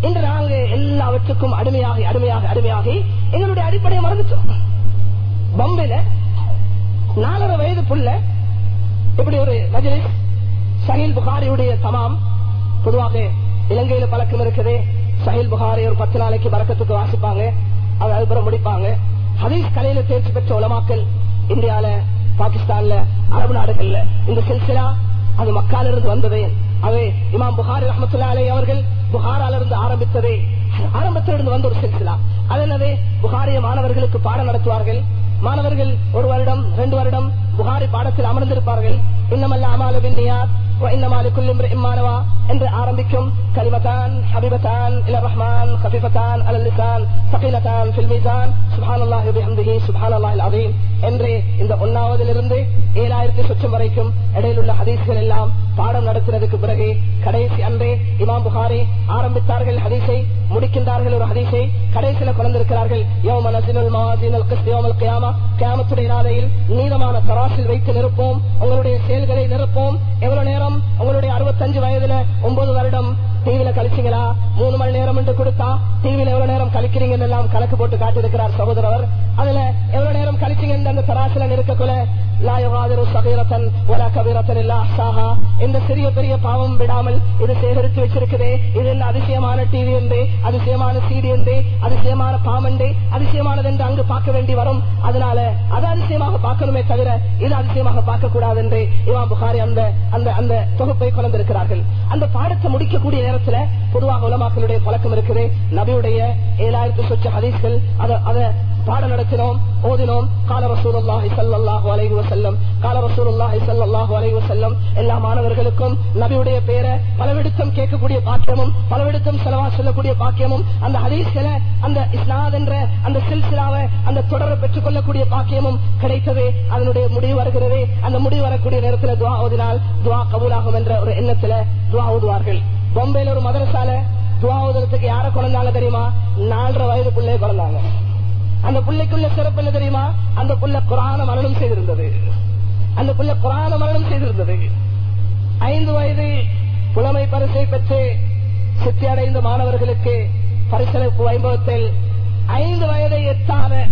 இன்று நாங்க எல்லாவற்றுக்கும் அடிமையாகி அடிமையாகி அடிமையாகி எங்களுடைய அடிப்படையை மறந்துட்டோம். பம்பையில நாலரை வயது புள்ள இப்படி ஒரு ரஜினி சஹில் புகாரியுடைய தமாம் பொதுவாக இலங்கையில பழக்கம் இருக்குது. சஹில் புகாரி ஒரு பத்து நாளைக்கு பறக்கத்துக்கு வாசிப்பாங்க. அவர் அதுபுறம் முடிப்பாங்க. ஹதீஸ் கலையில தேர்ச்சி பெற்ற உலமாக்கல் இந்தியால பாகிஸ்தான்ல அரபு நாடுகள்ல இந்த சில்சிலா அது மக்காலிருந்து வந்தது. வந்ததே இமாம் புகாரி ரஹமத்துல்லா அலை அவர்கள் புகாரால இருந்து ஆரம்பித்ததே. ஆரம்பத்திலிருந்து வந்த ஒரு சிக்சிலா அது என்னது? புகாரிய மாணவர்களுக்கு பாடம் நடத்துவார்கள். மாணவர்கள் ஒரு வருடம் ரெண்டு வருடம் புகாரி பாடத்தில் அமர்ந்திருப்பார்கள். இன்னமல்ல நியாத் என்று ஆரம்பிக்கும் கலிமத்தான் ஹபிபத்தான் இல ரஹ்மான் ஹபிபத்தான் சகீலத்தான் அதீம் என்று இந்த ஒன்னாவதிலிருந்து ஏழாயிரத்தி சொச்சம் வரைக்கும் இடையில் உள்ள ஹதீஸ்கள் எல்லாம் பாடம் நடத்தினதுக்கு பிறகு கடைசி அன்றே இமாம் புகாரி ஆரம்பித்தார்கள் ஹதீஸை முடிக்கின்றார்கள் ஒரு ஹதீஸை கடைசியில குழந்திருக்கிறார்கள் கியாமத்துடைய நாளையில் நீளமான தராசில் வைத்து நிரப்போம் உங்களுடைய செயல்களை நிரப்போம் எவ்வளவு நேரம்? உங்களுடைய அறுபத்தஞ்சு வயதுல ஒன்பது வருடம். டிவில கழிச்சீங்களா? மூணு மணி நேரம் என்று கொடுத்தா டிவில எவ்வளவு நேரம் கழிக்கிறீங்கன்னு எல்லாம் கணக்கு போட்டு காட்டியிருக்கிறார் சகோதரர். அதுல எவ்வளவு நேரம் கழிச்சீங்க அந்த தராசில நிற்கக்குள்ள இந்த சிறிய பெரிய பாவம் விடாமல் இது சேகரித்து வச்சிருக்குதே. இது என்ன அதிசயமான டிவி என்று அதிசயமான சீடி என்று அதிசயமான பாமண்டு அதிசயமானது என்று அங்கு பார்க்க வேண்டி வரும். அதனால அது அதிசயமாக பார்க்கணுமே தவிர இது அதிசயமாக பார்க்க கூடாது என்று இமாம் புகாரி அந்த அந்த அந்த தொகுப்பை கொண்டிருக்கிறார்கள் அந்த பாடத்தை முடிக்கக்கூடிய நேரத்துல பொதுவாக உலமாக்களுடைய பழக்கம் இருக்குது. நபியுடைய ஏழாயிரத்தி சொச்ச ஹதீஸ்கள் அதை நடத்தினோம் ஓதினோம். கால சல்லாஹு அலைஹி வசல்லம் கால சல்லாஹு அலைஹி வசல்லம் எல்லா மாணவர்களுக்கும் நபியுடைய பேரை பலவிடுத்தம் கேட்கக்கூடிய பாக்கியமும் பலவிடுத்தம் செலவா சொல்லக்கூடிய பாக்கியமும் அந்த ஹதீஸ்களை அந்த இஸ்லாத் என்ற அந்த சில்சிலாவை அந்த தொடரை பெற்றுக்கொள்ளக்கூடிய பாக்கியமும் கிடைத்தது அதனுடைய முடிவு வருகிறது. அந்த முடிவு வரக்கூடிய நேரத்தில் துவா ஓதினால் துவா கபூலாகும் என்ற ஒரு எண்ணத்துல துவா ஓதுவார்கள். பொம்பையில ஒரு மதரசால துவாவதற்கு யார குழந்தாங்க தெரியுமா? நாலரை வயது பிள்ளைய குழந்தாங்க அந்த பிள்ளைக்குள்ள சிறப்பு என்ன தெரியுமா? அந்த புள்ள குரான மரணம் செய்திருந்தது. அந்த புள்ள குரான மரணம் செய்திருந்தது. ஐந்து வயது புலமை பரிசை பெற்று சித்தி அடைந்த மாணவர்களுக்கு பரிசளிப்பு வைபவத்தில் ஐந்து வயதை எட்டாத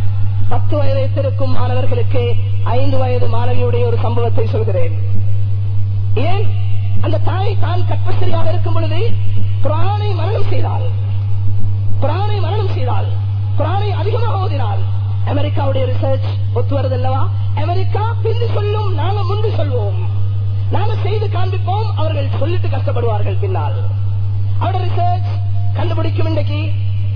பத்து வயதை எத்திருக்கும் மாணவர்களுக்கு ஐந்து வயது மாணவியுடைய ஒரு சம்பவத்தை சொல்கிறேன். ஏன்? அந்த தாய் தான் கற்பஸ்திரியாக இருக்கும் பொழுது குரானை மரணம் செய்தால் குரானை மரணம் செய்தால் குரானை அதிகமாக ஓதினால் அமெரிக்காவுடைய ரிசர்ச் ஒத்து வருதல்லவா? அமெரிக்கா பின் சொல்லும் நாங்க முன்பு சொல்வோம். நாங்க செய்து காண்பிப்போம் அவர்கள் சொல்லிட்டு கஷ்டப்படுவார்கள் பின்னால். அவருடைய ரிசர்ச் கண்டுபிடிக்கும் இன்றைக்கு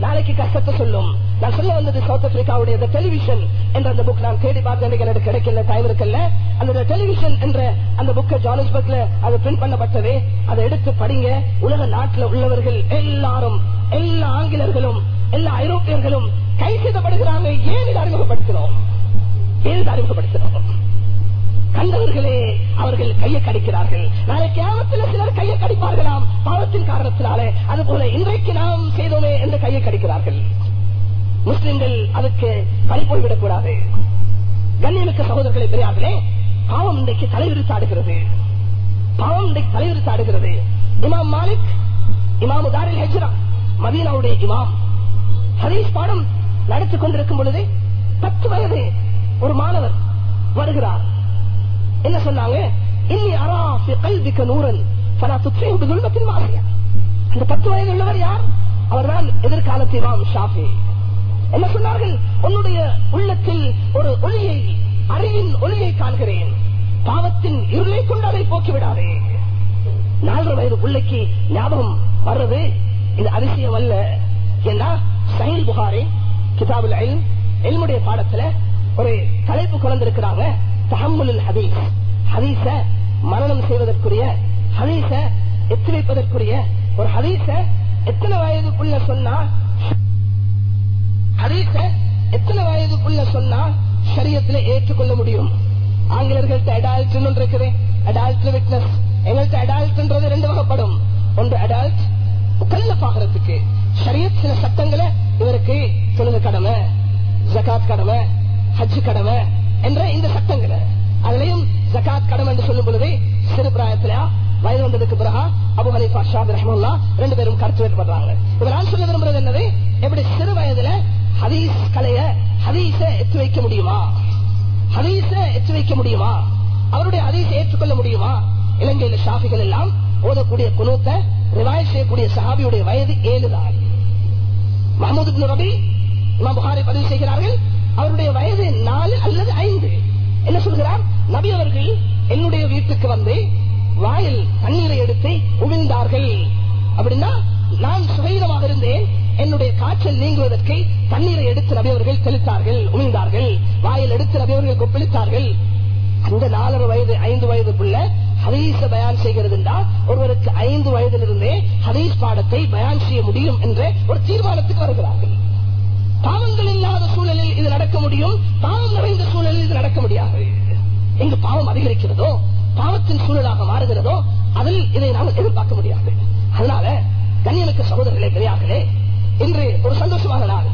நாளைக்கு கஷ்டத்தை சொல்லும். நான் சொல்ல வந்தது சவுத் ஆப்பிரிக்காவுடைய டெலிவிஷன் என்ற அந்த புக் நான் தேடி பார்த்தேன் எனக்கு கிடைக்கல டைம் இருக்கல அந்த டெலிவிஷன் என்ற அந்த புக்கை ஜாலிஸ்பர்க்ல அது பிரிண்ட் பண்ணப்பட்டது. அதை எடுத்து படிங்க. உலக நாட்டில் உள்ளவர்கள் எல்லாரும் எல்லா ஆங்கிலர்களும் எல்லா ஐரோப்பியர்களும் கைசீதப்படுகிறாங்க ஏன் இதை அறிமுகப்படுத்தினோம் ஏன் அறிமுகப்படுத்தினோம் கண்டவர்களே அவர்கள் கையை கடிக்கிறார்கள். நாளை கேமத்தில் சிலர் கையை கடிப்பார்களாம். பாவத்தின் காரணத்தினாலே. அதுபோல இன்றைக்கு நாம் செய்தோமே என்று கையை கடிக்கிறார்கள். முஸ்லிம்கள் அதுக்கு பறி போய்விடக் கூடாது கண்ணியமிக்க சகோதரர்களை பெரியார்களே பாவம் இன்றைக்கு தலைவிரித்தாடுகிறது பாவம் இன்றைக்கு தலைவிரித்தாடுகிறது இமாம் மாலிக் இமாம் உதாரில் ஹெஜ்ரா மதீனாவுடைய இமாம். ஹரீஷ் பாடம் நடத்திக் கொண்டிருக்கும் பொழுது பத்து வயது ஒரு மாணவர் வருகிறார். என்ன சொன்னாங்க? இன்னி அராஃபி கல்விக்க நூரன் பல துச்சையும் துன்பத்தின் மாசியா. அந்த பத்து வயது உள்ளவர் யார்? அவர்தான் எதிர்காலத்தை இமாம் ஷாஃபி. என்ன சொன்னார்கள்? உன்னுடைய உள்ளத்தில் ஒரு ஒளியை அறிவின் ஒளியை காண்கிறேன். பாவத்தின் இருளை கொண்டு அதை போக்கிவிடாதே. நாலரை வயது பிள்ளைக்கு ஞாபகம் வர்றது இது அதிசயம் அல்ல. ஏன்னா சஹீல் புகாரி கிதாபுல் இல்ம் இல்முடைய பாடத்துல ஒரு தலைப்பு குழந்திருக்கிறாங்க தஹம்முல் ஹதீஸ். ஹதீச மரணம் செய்வதற்குரிய ஹதீச எத்தி வைப்பதற்குரிய ஒரு ஹதீச எத்தனை வயதுக்குள்ள சொன்னா ஹதீஸ எத்தனை வயதுக்குள்ள சொன்னா சரியத்துல ஏற்றுக்கொள்ள முடியும்? ஆங்கிலர்கள்ட்ட அடால்ட் ஒன்று இருக்குது. அடால்ட் விட்னஸ் எங்கள்கிட்ட அடால்ட்ன்றது ரெண்டு வகைப்படும். ஒன்று அடால்ட் முக்கல்லப்பாகிறதுக்கு சரியத் சில சட்டங்களை இவருக்கு தொழுக கடமை. ஜகாத் கடமை. ஹஜ் கடமை. என்ற இந்த சட்டங்கள். அதுலயும் ஜகாத் கடமை என்று சொல்லும் பொழுது சிறு பிராயத்திலயா வயது வந்ததுக்கு பிறகா அபு ஹனீஃபா ஷாத் ரஹமுல்லா ரெண்டு பேரும் கருத்து வேறுபடுறாங்க. இப்ப நான் சொல்ல விரும்புறது என்னது? எப்படி சிறு வயதுல ஹதீஸ் கலைய ஹதீஸ எத்து வைக்க முடியுமா? ஹதீஸ எத்து வைக்க முடியுமா? அவருடைய ஹதீஸை ஏற்றுக்கொள்ள முடியுமா? இலங்கையில ஷாஃபிகள் எல்லாம் ஓதக்கூடிய குணத்தை ரிவாய் செய்யக்கூடிய சஹாபியுடைய வயது ஏழுதான். மஹமூது ரபி இமாம் பதிவு செய்கிறார்கள் அவருடைய வயது நாலு அல்லது ஐந்து. என்ன சொல்கிறார்? நபி அவர்கள் என்னுடைய வீட்டுக்கு வந்து வாயில் தண்ணீரை எடுத்து உமிழ்ந்தார்கள். அப்படின்னா நான் சுகைதமாக இருந்தேன். என்னுடைய காய்ச்சல் நீங்குவதற்கு தண்ணீரை எடுத்து நபி அவர்கள் தெளித்தார்கள் உமிழ்ந்தார்கள். வாயில் எடுத்து நபி அவர்கள் கொப்பளித்தார்கள். அந்த நாலரை வயது ஐந்து வயதுக்குள்ள ஹதீஸ பயான் செய்கிறது என்றால் ஒருவருக்கு ஐந்து வயதிலிருந்தே ஹதீஸ் பாடத்தை பயான் செய்ய முடியும் என்ற ஒரு தீர்மானத்துக்கு வருகிறார்கள். பாவங்கள் இல்லாத சூழலில் இது நடக்க முடியும். பாவம் நிறைந்த சூழலில் இது நடக்க முடியாது. எங்கு பாவம் அதிகரிக்கிறதோ பாவத்தின் சூழலாக மாறுகிறதோ அதில் இதை நாம் எதிர்பார்க்க முடியாது. அதனால கண்ணியமிக்க சகோதரர்களே பெரியார்களே இன்று ஒரு சந்தோஷமாக நான்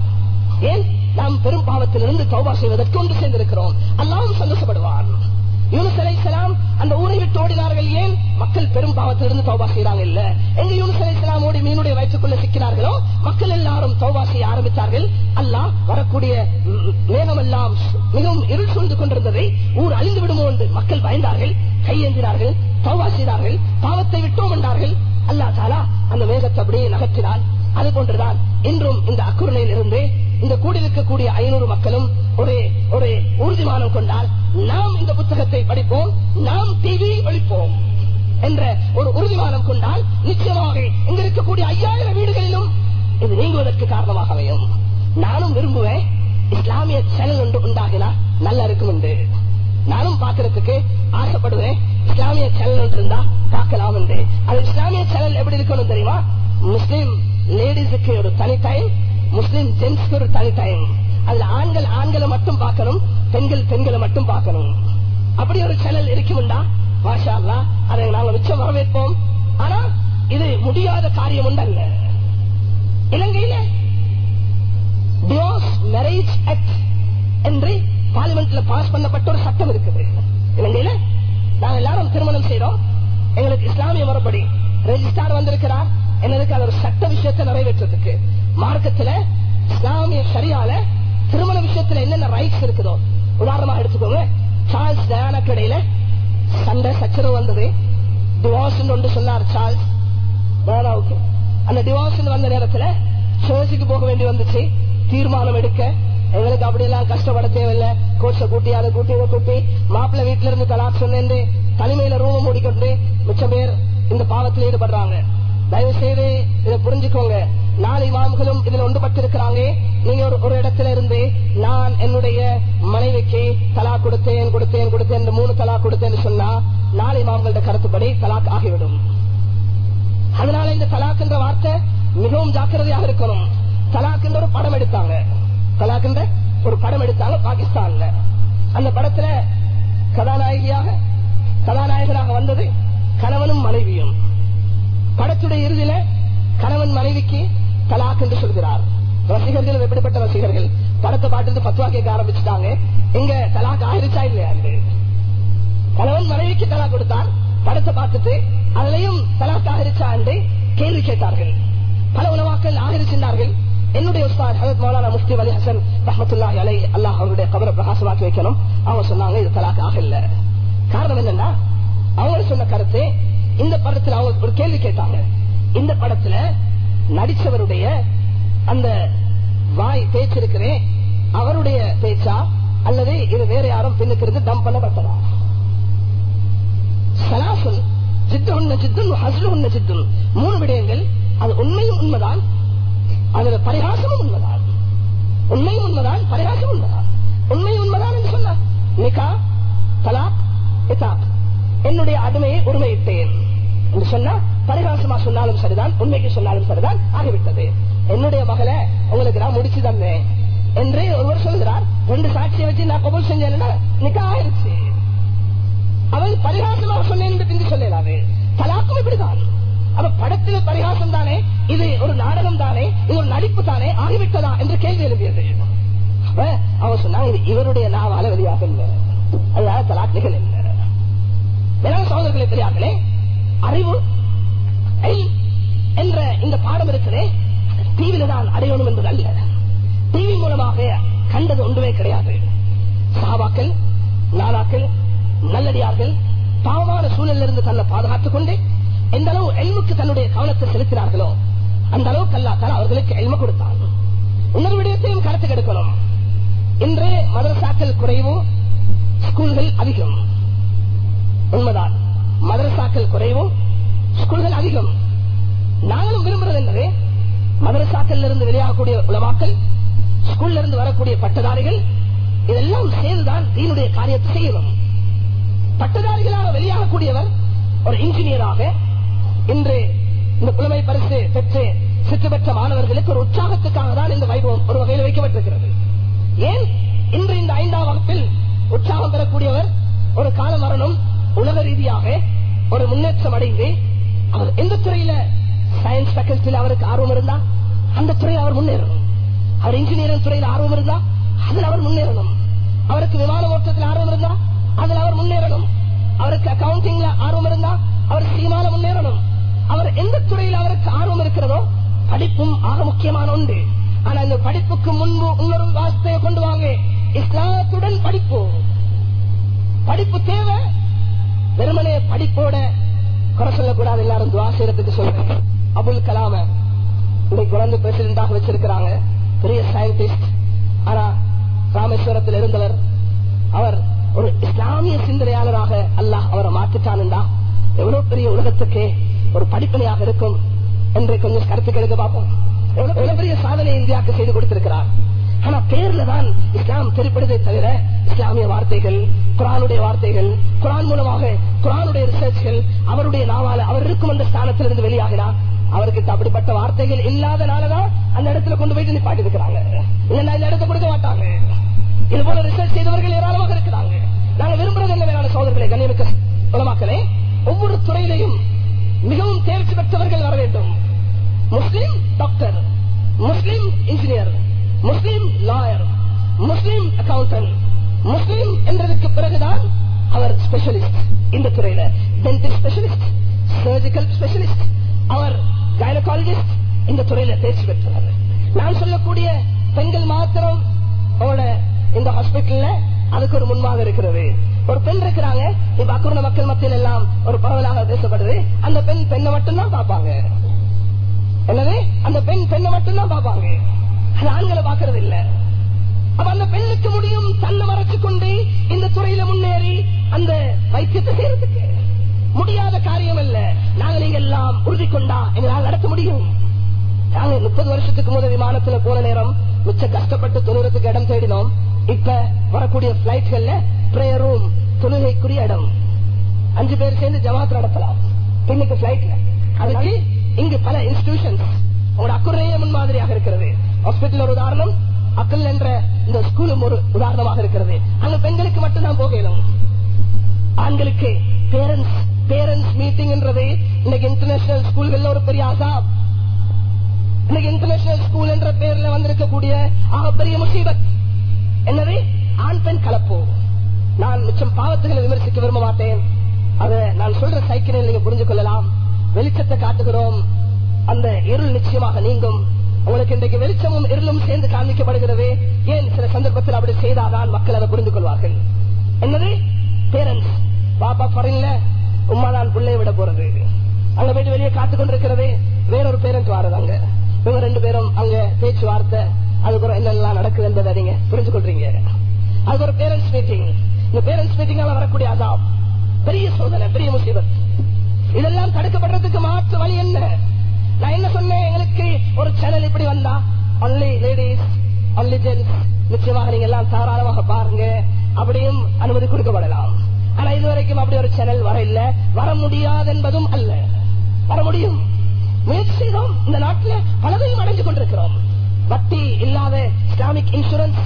ஏன்? நாம் பெரும் பாவத்திலிருந்து கௌபா செய்வதற்கு ஒன்று சேர்ந்திருக்கிறோம். அல்லாவும் சந்தோஷப்படுவார் யூனுஸ் அந்த ஊரை விட்டு ஓடினார்கள் ஏன்? மக்கள் பெரும் பாவத்திலிருந்து தௌபா செய்யறாங்க இல்ல. எங்க யூனுஸ் ஓடி மீனுடைய வயிற்றுக்குள்ள சிக்கிறார்களோ மக்கள் எல்லாரும் தௌபா செய்ய ஆரம்பித்தார்கள். அல்லாஹ் வரக்கூடிய மேகம் எல்லாம் மிகவும் இருள் சூழ்ந்து கொண்டிருந்ததை ஊர் அழிந்து விடுமோ என்று மக்கள் பயந்தார்கள் கையேந்தினார்கள் தௌபா செய்தார்கள் பாவத்தை விட்டோம் என்றார்கள். அல்லா தாலா அந்த மேகத்தை அப்படியே நகர்த்தினான். அது போன்றுதான் இன்றும் இந்த அக்குரலையில் இருந்து இந்த கூடியிருக்கக்கூடிய ஐநூறு மக்களும் ஒரு ஒரு உறுதிமானம் கொண்டால் நாம் இந்த புத்தகத்தை படிப்போம் நாம் டிவி ஒழிப்போம் என்ற ஒரு உறுதிமானம் கொண்டால் நிச்சயமாக இங்க இருக்கக்கூடிய ஐயாயிரம் வீடுகளிலும் இது நீங்குவதற்கு காரணமாக அமையும் நானும் விரும்புவேன். இஸ்லாமிய சேனல் ஒன்று உண்டாகினா நல்லா இருக்கும் என்று. நானும் பாக்குறதுக்கு ஆசைப்படுவேன். இஸ்லாமிய சேனல் ஒன்று இருந்தா பார்க்கலாம் என்று. அது இஸ்லாமிய சேனல் எப்படி இருக்கணும் தெரியுமா? முஸ்லிம் லேடிஸுக்கு ஒரு தனி டைம் முஸ்லீம் ஜென்ஸ்க்கு ஒரு தனி டைம் அதுல ஆண்கள் ஆண்களை மட்டும் பார்க்கணும் பெண்கள் பெண்களை மட்டும் பார்க்கணும். அப்படி ஒரு சேனல் இருக்கும்டா. மாஷா அதை நாங்க மிச்சம் வரவேற்போம். ஆனா இது முடியாத காரியம் உண்டல்ல இலங்கையில டிவோர்ஸ் மேரேஜ் ஆக்ட் என்று பார்லிமெண்ட்ல பாஸ் பண்ணப்பட்ட ஒரு சட்டம் இருக்குது. இலங்கையில நாங்க எல்லாரும் திருமணம் செய்யறோம் எங்களுக்கு இஸ்லாமிய முறைப்படி. ரெஜிஸ்டார் வந்திருக்கிறார். என்னதுக்கு அது ஒரு சட்ட விஷயத்தை நிறைவேற்றதுக்கு மார்க்கத்துல இஸ்லாமிய சரியால திருமண விஷயத்துல என்னென்ன ரைட்ஸ் இருக்குதோ உதாரணமா எடுத்துக்கோங்க. சார்ல்ஸ் டயானாக்கு இடையில சண்டை சச்சரவு வந்தது. டிவோர்ஸ் ஒன்று சொன்னார் சார்ல்ஸ் டயானாவுக்கு. அந்த டிவோர்ஸ் வந்த நேரத்துல சர்ச்சுக்கு போக வேண்டி வந்துச்சு. தீர்மானம் எடுக்க. எங்களுக்கு அப்படியெல்லாம் கஷ்டப்பட தேவையில்லை. கோச்ச கூட்டி அதை கூட்டி இதை கூட்டி. மாப்பிள்ளை வீட்டுல இருந்து தலாக் சொன்னேன். தனிமையில ரூம மூடிக்கொண்டு மிச்சம் பேர் இந்த பாவத்தில் ஈடுபடுறாங்க. தயவு செய்து இதை புரிஞ்சுக்கோங்க. நாலு இமாம்களும் இதுல ஒன்றுபட்டிருக்கிறாங்க. நீங்க ஒரு ஒரு இடத்துல இருந்து நான் என்னுடைய மனைவிக்கு தலா கொடுத்தேன் கொடுத்தேன் கொடுத்தேன் என்று மூணு தலா கொடுத்தேன்னு சொன்னா நாலு இமாம்களோட கருத்துப்படி தலாக் ஆகிவிடும். அதனால இந்த தலாக் என்ற வார்த்தை மிகவும் ஜாக்கிரதையாக இருக்கணும். தலாக் என்ற ஒரு படம் எடுத்தாங்க. தலாக் என்ற ஒரு படம் எடுத்தாங்க பாகிஸ்தான்ல. அந்த படத்துல கதாநாயகியாக கதாநாயகனாக வந்தது கணவனும் மனைவியும். படத்துடைய இறுதியில கணவன் மனைவிக்கு தலாக் என்று சொல்கிறார். ரசிகர்கள் எப்படிப்பட்ட ரசிகர்கள்? படத்தை பாட்டு பத்துவா கேட்க ஆரம்பிச்சுட்டாங்க. எங்க தலாக் ஆயிருச்சா இல்லையா கணவன் மனைவிக்கு தலா கொடுத்தார். படத்தை பார்த்துட்டு அதுலயும் தலாக் ஆயிருச்சா என்று கேள்வி கேட்டார்கள். பல உணவாக்கள் ஆகிருச்சின்றார்கள் என்னுடைய உஸ்தாத் ஹசத் மௌலானா முஃப்தி அலி ஹசன் ரஹமத்துல்லா அலை அல்லாஹ் அவருடைய கபரை பிரகாசமாக்கி வைக்கணும். அவங்க சொன்னாங்க இது தலாக் ஆகல. காரணம் என்னன்னா அவங்க சொன்ன கருத்து இந்த படத்துல அவங்க ஒரு கேள்வி கேட்டாங்க. இந்த படத்துல நடிச்சவருடைய அந்த வாய் பேச்சிருக்கிறேன் அவருடைய பேச்சா? அல்லது இது வேற யாரும் பின்னுக்கு இருந்து தம் பண்ணப்பட்டதா சலாசல் சித்து உண்மை ஜித்துன் ஜித்துன் உண்மை ஜித்துன் மூணு விடயங்கள் அது உண்மையும் உண்மைதான் அதுல பரிகாசமும் உண்மைதான். உண்மையும் உண்மைதான் பரிகாசமும் உண்மைதான். உண்மையும் உண்மைதான் என்று சொன்னார். நிகா தலாக் இதாக் என்னுடைய அடிமையை உரிமையிட்டேன். என்று சொன்னா பரிகாசமா சொன்னாலும் சரிதான் உண்மைக்கு சொன்னாலும் சரிதான் ஆகிவிட்டது. என்னுடைய மகளை உங்களுக்கு நான் முடிச்சு தந்தேன். என்று ஒருவர் சொல்கிறார் ரெண்டு சாட்சியை வச்சு நான் கபூல் செஞ்சேன்னா நிக்கா ஆயிருச்சு அவள் பரிகாசமாக சொன்னேன் என்று பிந்தி சொல்லலாது தலாக்கும் இப்படிதான். அப்ப படத்தில் பரிகாசம் தானே இது ஒரு நாடகம் தானே இது ஒரு நடிப்பு தானே ஆகிவிட்டதா என்று கேள்வி எழுதியது அவன் சொன்னாங்க இது இவருடைய நாவால வெளியாக இல்லை. அதனால தலாக் நிகழ் இல்லை. வேளாண் சகோதரர்களை பெரியார்களே அறிவு என்ற இந்த பாடம் இருக்கிறே டிவியில தான் அடையணும் என்பது அல்ல. டிவி மூலமாக கண்டது ஒன்றுமே கிடையாது. சாபாக்கள் நாளாக்கள் நல்லடியார்கள் பாவமான சூழலிலிருந்து தன்னை பாதுகாத்துக் கொண்டு எந்த அளவு எல்முக்கு தன்னுடைய கவனத்தை செலுத்தினார்களோ அந்த அளவுக்கு அல்லாத்தால் அவர்களுக்கு எல்ம கொடுத்தான். இன்னொரு விடயத்தையும் கருத்து கெடுக்கணும். இன்றே மதரசாக்கள் குறைவு ஸ்கூல்கள் அதிகம். உண்மைதான். மதரசாக்கள் குறைவும் ஸ்கூல்கள் அதிகம். நாங்களும் விரும்புறது என்னது மதரசாக்கள் இருந்து வெளியாகக்கூடிய உலமாக்கள் ஸ்கூல்ல இருந்து வரக்கூடிய பட்டதாரிகள் இதெல்லாம் சேர்ந்துதான் தீனுடைய காரியத்தை செய்யணும். பட்டதாரிகளாக வெளியாகக்கூடியவர் ஒரு இன்ஜினியராக இன்று இந்த புலமை பரிசு பெற்று சிற்று பெற்ற மாணவர்களுக்கு ஒரு உற்சாகத்துக்காக தான் இந்த வைபவம் ஒரு வகையில் வைக்கப்பட்டிருக்கிறது. ஏன்? இன்று இந்த ஐந்தாம் வகுப்பில் உற்சாகம் பெறக்கூடியவர் ஒரு காலம் வரணும் உலக ரீதியாக ஒரு முன்னேற்றம் அடைந்து அவர் எந்த துறையில சயின்ஸ் ஃபேக்கல்டியில் அவருக்கு ஆர்வம் இருந்தா? அந்த துறையில் அவர் முன்னேறணும். அவர் இன்ஜினியரிங் துறையில் ஆர்வம் இருந்தா? அதில் அவர் முன்னேறணும். அவருக்கு விமான ஓட்டத்தில் ஆர்வம் இருந்தா? அதில் அவர் முன்னேறணும். அவருக்கு அக்கவுண்டிங்ல ஆர்வம் இருந்தா? அவர் சினிமால முன்னேறணும். அவர் எந்த துறையில் அவருக்கு ஆர்வம் இருக்கிறதோ படிப்பும் ஆக முக்கியமான ஒன்று. ஆனா இந்த படிப்புக்கு முன்பு இன்னொரு வார்த்தையை கொண்டு வாங்க. இஸ்லாத்துடன் படிப்பு படிப்பு தேவை வெறுமனே படிப்போட குறை சொல்லக்கூடாது எல்லாரும் துவா செய்யறதுக்கு சொல்றேன். அபுல் கலாம இன்னைக்கு குழந்தை பிரசிடண்டாக வச்சிருக்கிறாங்க. பெரிய சயின்டிஸ்ட் ஆனா ராமேஸ்வரத்தில் இருந்தவர். அவர் ஒரு இஸ்லாமிய சிந்தனையாளராக அல்லாஹ் அவரை மாற்றிட்டான்டா எவ்வளவு பெரிய உலகத்துக்கே ஒரு படிப்பனையாக இருக்கும். என்று கொஞ்சம் கருத்து கெடுக்க பார்ப்போம். எவ்வளவு பெரிய சாதனை இந்தியாவுக்கு செய்து கொடுத்திருக்கிறார். ஆனா பேர்ல தான் இஸ்லாம் தெரிப்படுதே தவிர இஸ்லாமிய வார்த்தைகள் குரானுடைய வார்த்தைகள் குரான் மூலமாக குரானுடைய ரிசர்ச்கள் அவருடைய நாவால அவர் இருக்கும் அந்த ஸ்தானத்திலிருந்து வெளியாகினா அவருக்கு அப்படிப்பட்ட வார்த்தைகள் இல்லாதனாலதான் அந்த இடத்துல கொண்டு போயிட்டு நிப்பாட்டி இருக்கிறாங்க இல்லைன்னா இந்த இடத்த கொடுக்க மாட்டாங்க. இது போல ரிசர்ச் செய்தவர்கள் ஏராளமாக இருக்கிறாங்க. நாங்க விரும்புறது என்ன வேளாண் சோதர்களை கண்ணியமிக்க உலமாக்களே? ஒவ்வொரு துறையிலையும் மிகவும் தேர்ச்சி பெற்றவர்கள் வர வேண்டும். Muslim doctor Muslim engineer Muslim lawyer Muslim accountant Muslim என்றதுக்கு பிறகுதான் அவர் ஸ்பெஷலிஸ்ட் இந்த துறையில. டென்டிஸ்ட் ஸ்பெஷலிஸ்ட் சர்ஜிக்கல் ஸ்பெஷலிஸ்ட் அவர் கைனகாலஜிஸ்ட் இந்த துறையில தேர்ச்சி பெற்றவர். நான் சொல்லக்கூடிய பெண்கள் மாத்திரம் அவங்களோட இந்த ஹாஸ்பிட்டல்ல அதுக்கு ஒரு முன்பாக இருக்கிறது. ஒரு பெண் இருக்கிறாங்க இப்ப அக்குற மக்கள் மத்தியில் எல்லாம் ஒரு பரவலாக பேசப்படுது. அந்த பெண் பெண்ணை மட்டும்தான் பார்ப்பாங்க. என்னது? அந்த பெண் பெண்ணை மட்டும்தான் பார்ப்பாங்க. அது ஆண்களை பார்க்கறது இல்ல அப்ப அந்த பெண்ணுக்கு முடியும் தன்னை மறைச்சு கொண்டு இந்த துறையில முன்னேறி அந்த வைத்தியத்தை செய்யறதுக்கு முடியாத காரியம் இல்ல நாங்கள் நீங்க எல்லாம் உறுதி கொண்டா எங்களால் நடத்த முடியும். நாங்க முப்பது வருஷத்துக்கு முதல் விமானத்துல போன நேரம் மிச்ச கஷ்டப்பட்டு தொழுகிறதுக்கு இடம் தேடினோம். இப்ப வரக்கூடிய பிளைட்கள்ல பிரேயர் ரூம் தொழுகைக்குரிய இடம். அஞ்சு பேர் சேர்ந்து ஜமாத் நடத்தலாம். பெண்ணுக்கு பிளைட்ல அதுக்கு இங்கு பல இன்ஸ்டிடியூஷன்ஸ் உங்களோட அக்குறையே முன்மாதிரியாக இருக்கிறது. ஹாஸ்பிட்டல் ஒரு உதாரணம். அக்கல் என்ற இந்த ஸ்கூலும் ஒரு உதாரணமாக இருக்கிறது. அங்க பெண்களுக்கு மட்டும்தான் போக இயலும் ஆண்களுக்கு பேரண்ட்ஸ் பேரண்ட்ஸ் மீட்டிங் என்றது. இன்னைக்கு இன்டர்நேஷனல் ஸ்கூல்கள் ஒரு பெரிய அசாப். இன்னைக்கு இன்டர்நேஷனல் ஸ்கூல் என்ற பெயர்ல வந்திருக்கக்கூடிய ஆகப்பெரிய முசீபத். என்னது? ஆண் பெண் கலப்பு. நான் மிச்சம் பாவத்துகளை விமர்சிக்க விரும்ப மாட்டேன். அதை நான் சொல்ற சைக்கிளை நீங்க புரிஞ்சு கொள்ளலாம் வெளிச்சத்தை காட்டுகிறோம். அந்த இருள் நிச்சயமாக நீங்கும். உங்களுக்கு இன்றைக்கு வெளிச்சமும் இருளும் சேர்ந்து காண்பிக்கப்படுகிறது. ஏன் சில சந்தர்ப்பத்தில் அப்படி செய்தாதான் மக்கள் அதை புரிந்து கொள்வார்கள்? என்னது? பேரண்ட்ஸ் பாப்பா ஃபாரின்ல உமா தான் பிள்ளைய விட போறது. அங்க போயிட்டு வெளியே காத்து கொண்டிருக்கிறது. வேறொரு பேரண்ட் வாரதாங்க அங்க. இவங்க ரெண்டு பேரும் அங்க பேச்சுவார்த்தை அதுக்கப்புறம் என்னெல்லாம் நடக்குது என்பதை நீங்க புரிஞ்சு கொள்றீங்க. அது ஒரு பேரண்ட்ஸ் மீட்டிங் இந்த பேரண்ட்ஸ் மீட்டிங்கால வரக்கூடிய அதான் பெரிய சோதனை பெரிய முசீபத். இதெல்லாம் தடுக்கப்படுறதுக்கு மாற்று வழி என்ன? நான் என்ன சொன்னேன்? எங்களுக்கு ஒரு சேனல் இப்படி வந்தா ஒன்லி லேடிஸ் ஒன்லி ஜென்ஸ் நிச்சயமாக நீங்க எல்லாம் தாராளமாக பாருங்க. அப்படியும் அனுமதி கொடுக்கப்படலாம். ஆனா இதுவரைக்கும் அப்படி ஒரு சேனல் வர இல்ல வர முடியாது என்பதும் அல்ல. வர முடியும். முயற்சி செய்தோம். இந்த நாட்டில் பலதையும் அடைஞ்சு கொண்டிருக்கிறோம். வட்டி இல்லாத இஸ்லாமிக் இன்சூரன்ஸ்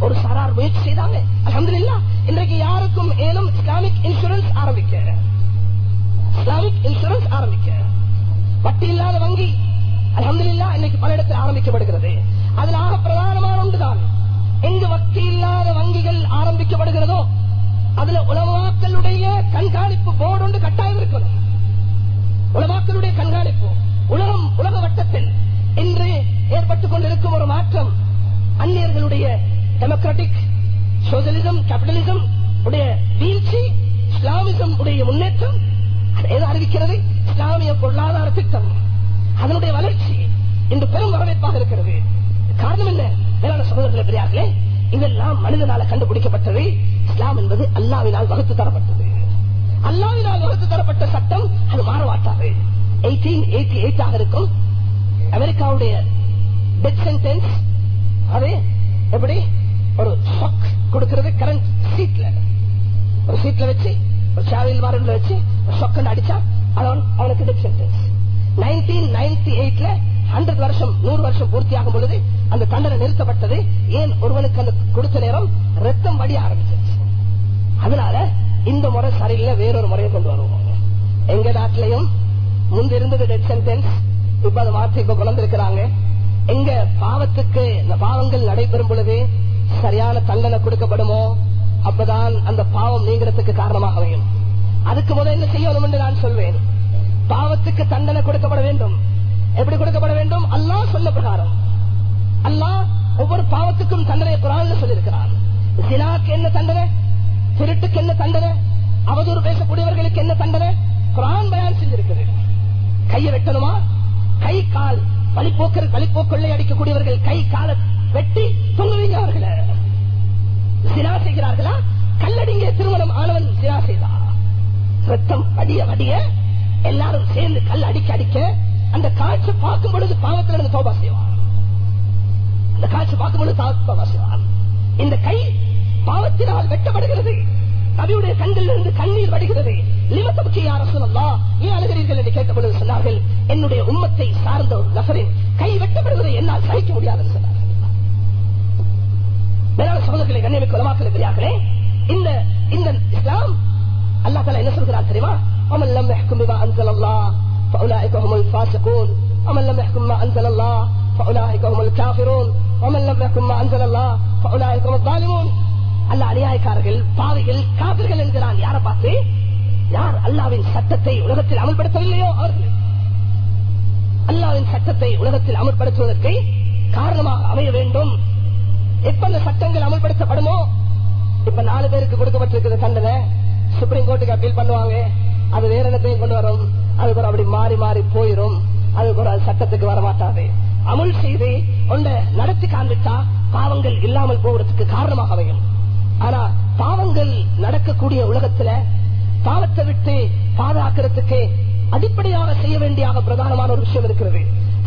ஒரு சாரார் முயற்சி செய்தாங்க. அலமதுல்லா இன்றைக்கு யாருக்கும் ஏனும் இஸ்லாமிக் இன்சூரன்ஸ் ஆரம்பிக்க? இஸ்லாமிக் இன்சூரன்ஸ் ஆரம்பிக்க. வட்டி இல்லாத வங்கி. அலமதுல்லா இன்னைக்கு பல இடத்தில் ஆரம்பிக்கப்படுகிறது. அதில் ஆக பிரதானமான ஒன்றுதான். எங்கு வட்டி இல்லாத வங்கிகள் ஆரம்பிக்கப்படுகிறதோ அதுல உலமாக்களுடைய கண்காணிப்பு போர்டு ஒன்று கட்டாயம் இருக்கணும். உலமாக்களுடைய கண்காணிப்பு. உலகம் உலக வட்டத்தில் இன்று ஏற்பட்டுக் கொண்டிருக்கும் ஒரு மாற்றம். அந்நியர்களுடைய டெமோக்ராட்டிக் சோசியலிசம் கேபிட்டலிசம் உடைய வீழ்ச்சி இஸ்லாமிசம் உடைய முன்னேற்றம் எது அறிவிக்கிறது? இஸ்லாமிய பொருளாதார திட்டம். அதனுடைய வளர்ச்சி இன்று பெரும் வரவேற்பாக இருக்கிறது. காரணம் என்ன? மேலான சகோதரர்களே பெரியார்களே இதெல்லாம் மனிதனால கண்டுபிடிக்கப்பட்டது. இஸ்லாம் என்பது அல்லாவினால் வகுத்து தரப்பட்டது. அல்லாவினால் வகுத்து தரப்பட்ட சட்டம் அது மாறவாட்டாது. எயிட்டீன் எயிட்டி எயிட் ஆக இருக்கும். அமெரிக்காவுடைய டெத் சென்டென்ஸ் அது எப்படி? ஒரு ஷாக் கொடுக்கிறது கரண்ட் சீட்ல ஒரு சீட்ல வச்சு ஒரு சாவில் வச்சு ஷாக் அடிச்சா அவன் அவனுக்கு டெத் சென்டென்ஸ் நைன்டீன் நைன்டி எயிட்ல ஹண்ட்ரட் வருஷம் நூறு வருஷம் பூர்த்தியாகும் பொழுது அந்த தண்டனை நிறுத்தப்பட்டது. ஏன் ஒருவனுக்கு அந்த கொடுத்த நேரம்? ரத்தம் வடிய ஆரம்பிச்சிருச்சு அதனால இந்த முறை சரியில்லை வேறொரு முறையை கொண்டு வருவோம். எங்க நாட்டிலையும் முன்பு இருந்தது டெத் சென்டென்ஸ் இப்ப அதை மாற்றி இப்ப குழந்திருக்கிறாங்க எங்க பாவத்துக்கு பாவங்கள் நடைபெறும் பொழுது சரியான தண்டனை கொடுக்கப்படுமோ? அப்பதான் அந்த பாவம் நீங்கிறதுக்கு காரணமாக அமையும். அதுக்கு முதல் என்ன செய்யணும் என்று நான் சொல்வேன். பாவத்துக்கு தண்டனை கொடுக்கப்பட வேண்டும். எப்படி கொடுக்கப்பட வேண்டும்? அல்லாஹ் சொல்ல பிரகாரம். அல்லாஹ் ஒவ்வொரு பாவத்துக்கும் தண்டனை குரான் சொல்லியிருக்கிறான். சினாக்கு என்ன தண்டனை? திருட்டுக்கு என்ன தண்டனை? அவதூறு பேசக்கூடியவர்களுக்கு என்ன தண்டனை? குரான் பயான் செஞ்சிருக்கிறது. கையை வெட்டணுமா? கை கால் வழிபோக்கர் வழிபோக்கொள்ளை அடிக்கக்கூடியவர்கள் கை கால வெட்டி தொங்குவீங்க அவர்களை. சினா செய்கிறார்களா? கல்லடிங்க திருமணம் ஆனவன் சினா செய்தா? ரத்தம் வடிய வடிய எல்லாரும் சேர்ந்து கல் அடிக்க அடிக்க அந்த காட்சி பார்க்கும் பொழுது பாவத்தில் இருந்து தோபா செய்வான். அந்த காட்சி பார்க்கும்போது தாழ்வாசிவான் இந்த கை பாவத்தினால் வெட்டப்படுகிறது. நபியுடைய கண்களில் இருந்து கண்ணீர் வடிகிறது. லிமத்தபுச்சி யார சொல்லலாம் ஏன் அழுகிறீர்கள் என்று கேட்டபொழுது சொன்னார்கள் என்னுடைய உம்மத்தை சார்ந்த ஒரு நபரின் கை வெட்டப்படுவதை என்னால் சகிக்க முடியாது சொன்னார்கள். மேலான சகோதரர்களை கண்ணியமிக்க உலமாக்கல பெரியாக்களே இந்த இந்த இஸ்லாம் அல்லா தாலா என்ன சொல்கிறார் தெரியுமா? அமல் லம் யஹ்கும் பிமா அன்சலல்லா ஃபஉலாயிக ஹுமுல் ஃபாசிகூன். அமல் லம் யஹ்கும் மா அன்சலல்லா ஃபஉலாயிக ஹுமுல் காஃபிரூன். அமல் லம் யஹ்கும் மா அன்சலல்லா ஃபஉலாயிக ஹுமுல் ஸாலிமூன். அல்ல அநியாயக்காரர்கள் பாவிகள் காபிர்கள் என்கிறான். யாரை பார்த்து? யார் அல்லாவின் சட்டத்தை உலகத்தில் அமல்படுத்தவில்லையோ அவர்கள். அல்லாவின் சட்டத்தை உலகத்தில் அமல்படுத்துவதற்கு காரணமாக அமைய வேண்டும். எப்ப அந்த சட்டங்கள் அமல்படுத்தப்படுமோ? இப்ப நாலு பேருக்கு கொடுக்கப்பட்டிருக்கிற தண்டனை சுப்ரீம் கோர்ட்டுக்கு அப்பீல் பண்ணுவாங்க. அது வேற இடத்தையும் கொண்டு வரும்? அதுக்கப்புறம் அப்படி மாறி மாறி போயிரும். அதுக்கப்புறம் சட்டத்துக்கு வர மாட்டாது அமுல் செய்து ஒன்றை நடத்தி காண்பித்தா பாவங்கள் இல்லாமல் போவதற்கு காரணமாக அமையும் ஆனா பாவங்கள் நடக்கக்கூடிய உலகத்துல பாவத்தை விட்டு பாதுகாக்கிறதுக்கு அடிப்படையாக செய்ய வேண்டிய பிரதானமான ஒரு விஷயம் இருக்கிறது.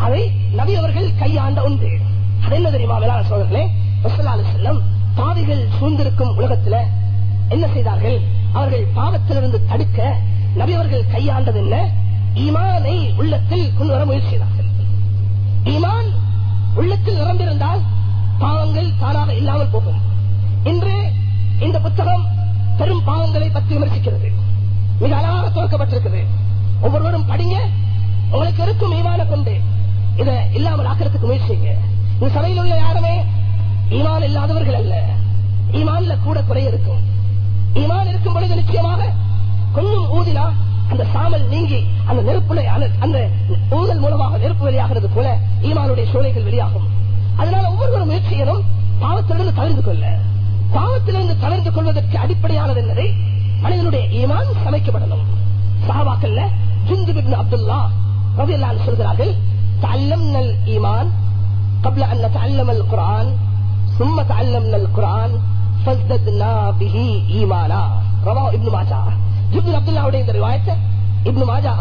அதை நபி அவர்கள் கையாண்ட உண்டு அது என்ன தெரியுமா வேளாண் சோதர்களே செல்லம் பாவிகள் சூழ்ந்திருக்கும் உலகத்துல என்ன செய்தார்கள்? அவர்கள் பாவத்திலிருந்து தடுக்க நபி அவர்கள் கையாண்டது என்ன ஈமானை உள்ளத்தில் கொண்டு வர முயற்சி செய்தார்கள். ஈமான் உள்ளத்தில் நிரம்பியிருந்தால் பாவங்கள் தானாக இல்லாமல் போகும். இன்று இந்த புத்தகம் பெரும் பாவங்களை பற்றி விமர்சிக்கிறது. மிக அழகாக துவக்கப்பட்டிருக்கிறது. ஒவ்வொருவரும் படிங்க. உங்களுக்கு இருக்கும் ஈமான கொண்டு இதை இல்லாமல் ஆக்கிறதுக்கு முயற்சி செய்யுங்க இந்த சபையில் உள்ள யாருமே ஈமான் இல்லாதவர்கள் அல்ல. ஈமான்ல கூட குறை இருக்கும். ஈமான் இருக்கும் பொழுது நிச்சயமாக கொஞ்சம் ஊதினா அந்த சாமல் நீங்கி அந்த நெருப்புல அந்த ஊதல் மூலமாக நெருப்பு வெளியாகிறது போல ஈமானுடைய சூளைகள் வெளியாகும். அதனால ஒவ்வொருவரும் முயற்சியனும் பாவத்திலிருந்து தவிர்த்து கொள்ள. பாவத்திலிருந்து தவிர்த்து கொள்வதற்கு அடிப்படையானது என்பதை மனிதனுடைய ஈமான் சமைக்கப்படணும். சாபாக்கல்ல ஜிந்து பின் அப்துல்லா ரவி சொல்கிறார்கள் தல்லம் நல் ஈமான் قبل أن نتعلم القرآن ثم تعلمنا القرآن فازددنا به إيمانا رواه ابن ماجه ஜிப்து அப்துல்லாவுடைய இந்த ரிவாயத்தை இப்னு மாஜா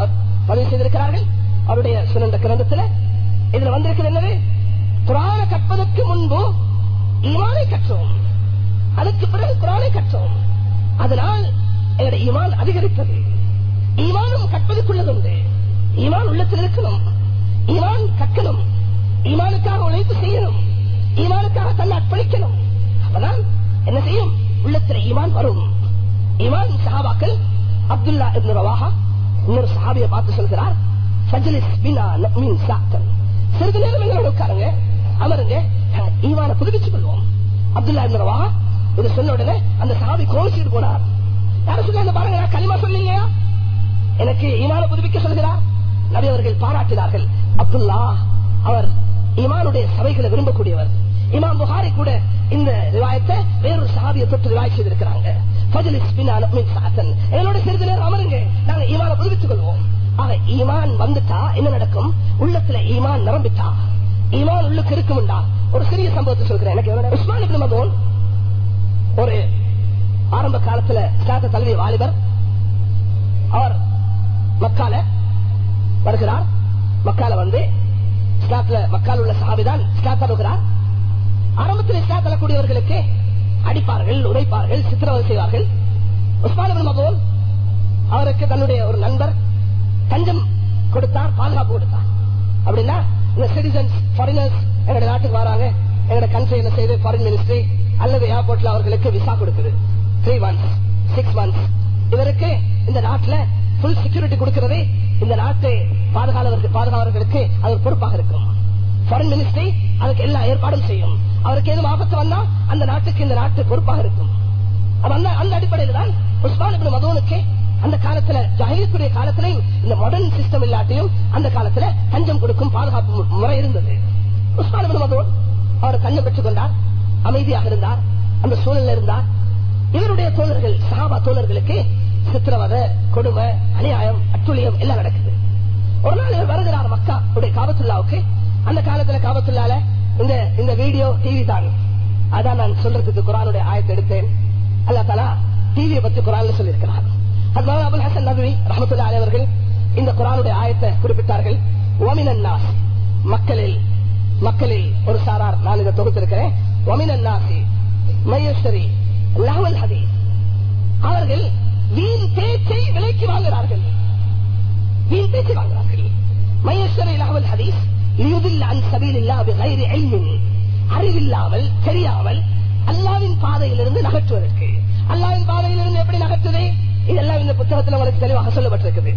பதிவு செய்திருக்கிறார்கள் அவருடைய சுனந்த கிரந்தத்துல இதுல வந்திருக்கிறது என்னது குரான கற்பதற்கு முன்பு ஈமானை கற்றோம் அதுக்கு பிறகு குரானை கற்றோம் அதனால் எங்களுடைய ஈமான் அதிகரித்தது ஈமானும் கற்பதற்குள்ளது உண்டு ஈமான் உள்ளத்தில் இருக்கணும் ஈமான் கற்கணும் ஈமானுக்காக உழைப்பு செய்யணும். ஈமானுக்காக தன்னை அர்ப்பணிக்கணும். அப்பதான் என்ன செய்யும்? உள்ளத்தில் ஈமான் வரும். ஈமான் சஹாபாக்கள் அப்துல்லா இப்னு ரவாஹா இன்னொரு சஹாபியை பார்த்து சொல்கிறார் சஜலிஸ் பினா நுமின் சாத்தன் சிறிது நேரம் எங்களோட உட்காருங்க. அமருங்க. ஈமான புதுப்பிச்சு கொள்வோம். அப்துல்லா இப்னு ரவாஹா இது சொன்ன உடனே அந்த சஹாபி கோவிச்சுட்டு போனார். யாரும் சொல்லுங்க பாருங்க நான் களிமா சொன்னீங்க? எனக்கு ஈமான புதுப்பிக்க சொல்கிறார். நபி அவர்கள் பாராட்டினார்கள். அப்துல்லா அவர் ஈமானுடைய சபைகளை விரும்பக்கூடியவர். இமாம் புகாரி கூட இந்த ரிவாயத்தை வேறொரு சஹாபியை தொட்டு ரிவாய் செய்திருக்கிறாங்க. என்னோட சிறிது நேரம் அமருங்க. நாங்க ஈமான புதுப்பித்துக் கொள்வோம். ஆக ஈமான் வந்துட்டா என்ன நடக்கும்? உள்ளத்துல ஈமான் நிரம்பிட்டா? ஈமான் உள்ளுக்கு இருக்கும்டா ஒரு சிறிய சம்பவத்தை சொல்கிறேன். எனக்கு உஸ்மான் இப்படி மதூன் ஒரு ஆரம்ப காலத்துல ஸ்டாத்த தழுவிய வாலிபர். அவர் மக்கால வருகிறார். மக்கால வந்து ஸ்டாத்ல மக்கள் உள்ள சாபிதான் ஸ்டாத் தருகிறார். ஆரம்பத்தில் இஸ்லா தரக்கூடியவர்களுக்கு அடிப்பார்கள் உரைப்பார்கள் சித்திரவதை செய்வார்கள். உஸ்மான் மகோல் அவருக்கு தன்னுடைய ஒரு நண்பர் தஞ்சம் கொடுத்தார் பாதுகாப்பு கொடுத்தார். அப்படின்னா இந்த சிட்டிசன்ஸ் ஃபாரினர்ஸ் எங்களுடைய நாட்டுக்கு வராங்க எங்களுடைய கண்ட்ரி என்ன செய்து ஃபாரின் மினிஸ்ட்ரி அல்லது ஏர்போர்ட்ல அவர்களுக்கு விசா கொடுக்குது. த்ரீ மந்த்ஸ் சிக்ஸ் மந்த்ஸ் இவருக்கு இந்த நாட்டில் புல் செக்யூரிட்டி கொடுக்கிறது இந்த நாட்டு பாதுகாவலர்களுக்கு பாதுகாவலர்களுக்கு அது பொறுப்பாக இருக்கும். ஃபாரின் மினிஸ்ட்ரி அதுக்கு எல்லா ஏற்பாடும் செய்யும். அவருக்கு எதுவும் ஆபத்து வந்தா அந்த நாட்டுக்கு இந்த நாட்டு பொறுப்பாக இருக்கும். அந்த அந்த அடிப்படையில் தான் உஸ்மான் மதுவனுக்கு அந்த காலத்துல ஜாகிரத்துடைய காலத்திலையும் இந்த மாடர்ன் சிஸ்டம் இல்லாட்டியும் அந்த காலத்துல தஞ்சம் கொடுக்கும் பாதுகாப்பு முறை இருந்தது. உஸ்மான் மதுவன் அவர் தஞ்சம் பெற்றுக் கொண்டார் அமைதியாக இருந்தார் அந்த சூழலில் இருந்தார். இவருடைய தோழர்கள் சஹாபா தோழர்களுக்கு சித்திரவதை கொடுமை அநியாயம் அட்டுழியம் எல்லாம் நடக்குது. ஒரு நாள் இவர் வருகிறார் மக்கா உடைய காபத்துல்லாவுக்கு. அந்த காலத்துல காபத்துள்ளால இந்த இந்த வீடியோ டிவி தான் அதான் நான் சொல்றதுக்கு குரானுடைய ஆயத்தை எடுத்தேன். அல்லா தலா டிவியை பத்தி குரான் சொல்லியிருக்கிறார் அதனால அபுல் ஹசன் நபி ரஹமத்துல்லா அலைவர்கள் இந்த குரானுடைய ஆயத்தை குறிப்பிட்டார்கள். ஓமினன் மக்களில் மக்களில் ஒரு சாரார் நான் இதை தொகுத்திருக்கிறேன். ஒமினன் மையஸ்வரி லஹவல் ஹதீஸ். அவர்கள் வீண் பேச்சை விலைக்கு வாங்குகிறார்கள். வீண் பேச்சு வாங்குகிறார்கள். மையஸ்வரி லஹவல் ஹதீஸ் அன் அறிவில்லாமல் தெரியாமல் அல்லாவின் பாதையிலிருந்து நகற்றுவதற்கு. அல்லாவின் பாதையிலிருந்து எப்படி நகற்றுது? இதெல்லாம் இந்த புத்தகத்தில் உங்களுக்கு தெளிவாக சொல்லப்பட்டிருக்குது.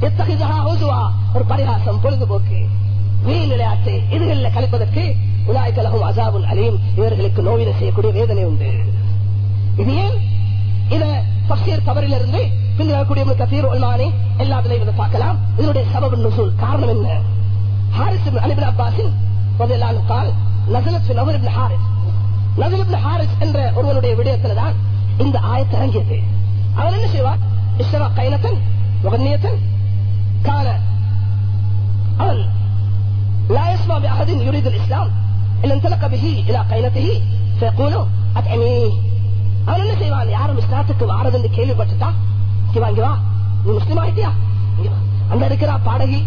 எத்தகையா ஒரு பரிகாசம் பொழுதுபோக்கு. வீண் விளையாட்டு இதுகளில் கழிப்பதற்கு உலாய்கலகும் அசாபுல் அலீம். இவர்களுக்கு நோயினை செய்யக்கூடிய வேதனை உண்டு. இது ஏன்? இதை பக்சியர் தவறிலிருந்து பின்வரக்கூடிய கத்தீர் ஒல்மானி எல்லாத்திலையும் இதை பார்க்கலாம் இதனுடைய சபபு நுசூல் காரணம் என்ன ஹாரிஸ் அலிபின் அப்பாஸின் முதலான கால் நசலத் நவர் இப்னு ஹாரிஸ் நசல் இப்னு ஹாரிஸ் என்ற ஒருவனுடைய விடயத்துல தான் இந்த ஆயத்து இறங்கியது அவர் என்ன செய்வார் இஸ்ரா கைனத்தன் முகன்னியத்தன் கால அவன் لا يسمع بأحد يريد الإسلام إلا انطلق به إلى قينته فيقول أطعميه அவன் என்ன செய்வான் யாரும் இஸ்லாத்துக்கு வாரதுன்னு கேள்விப்பட்டுட்டா? இங்க வா, இங்க வா. நீ முஸ்லீம் ஆயிட்டியா? இங்க வா. அந்த இருக்கிற பாடகி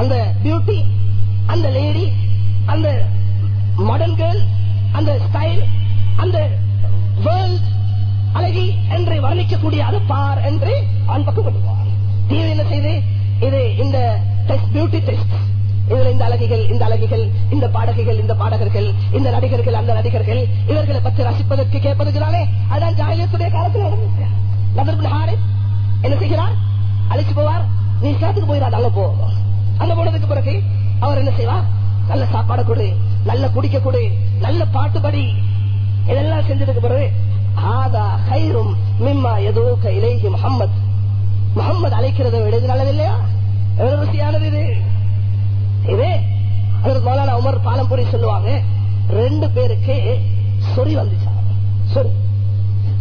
அந்த பியூட்டி அந்த லேடி அந்த மாடர்ன் கேர்ள் அந்த ஸ்டைல் அந்த வேர்ல்ட் அழகி என்று வர்ணிக்கக்கூடிய அது பார் என்று அவன் பக்கம் கொண்டு போவான். டிவி என்ன செய்து? இது இந்த டெஸ்ட் பியூட்டி டெஸ்ட் இதுல இந்த அழகிகள் இந்த அழகிகள் இந்த பாடகிகள் இந்த பாடகர்கள் இந்த நடிகர்கள் அந்த நடிகர்கள் இவர்களை பற்றி ரசிப்பதற்கு கேட்பதற்கு அதான் ஜாகியத்துடைய காலத்தில் நடந்துச்சு என்ன செய்கிறார்? அழைச்சு போவார். நீ இஸ்லாத்துக்கு போயிடாது அங்க போ. அங்க போனதுக்கு பிறகு அவர் என்ன செய்வார்? நல்ல சாப்பாடு கொடு நல்ல குடிக்க கொடு நல்ல பாட்டு படி. இதெல்லாம் செஞ்சதுக்கு பிறகு ஆதா ஹைரும் மிம்மா எதோ இலேஹி முகம்மது முகம்மது அழைக்கிறத விட இது நல்லது இல்லையா? எவ்வளவு ருசியானது இது. இது அதற்கு மௌலானா உமர் பாலம்புரி சொல்லுவாங்க. ரெண்டு பேருக்கு சொறி வந்துச்சாங்க. சொறி.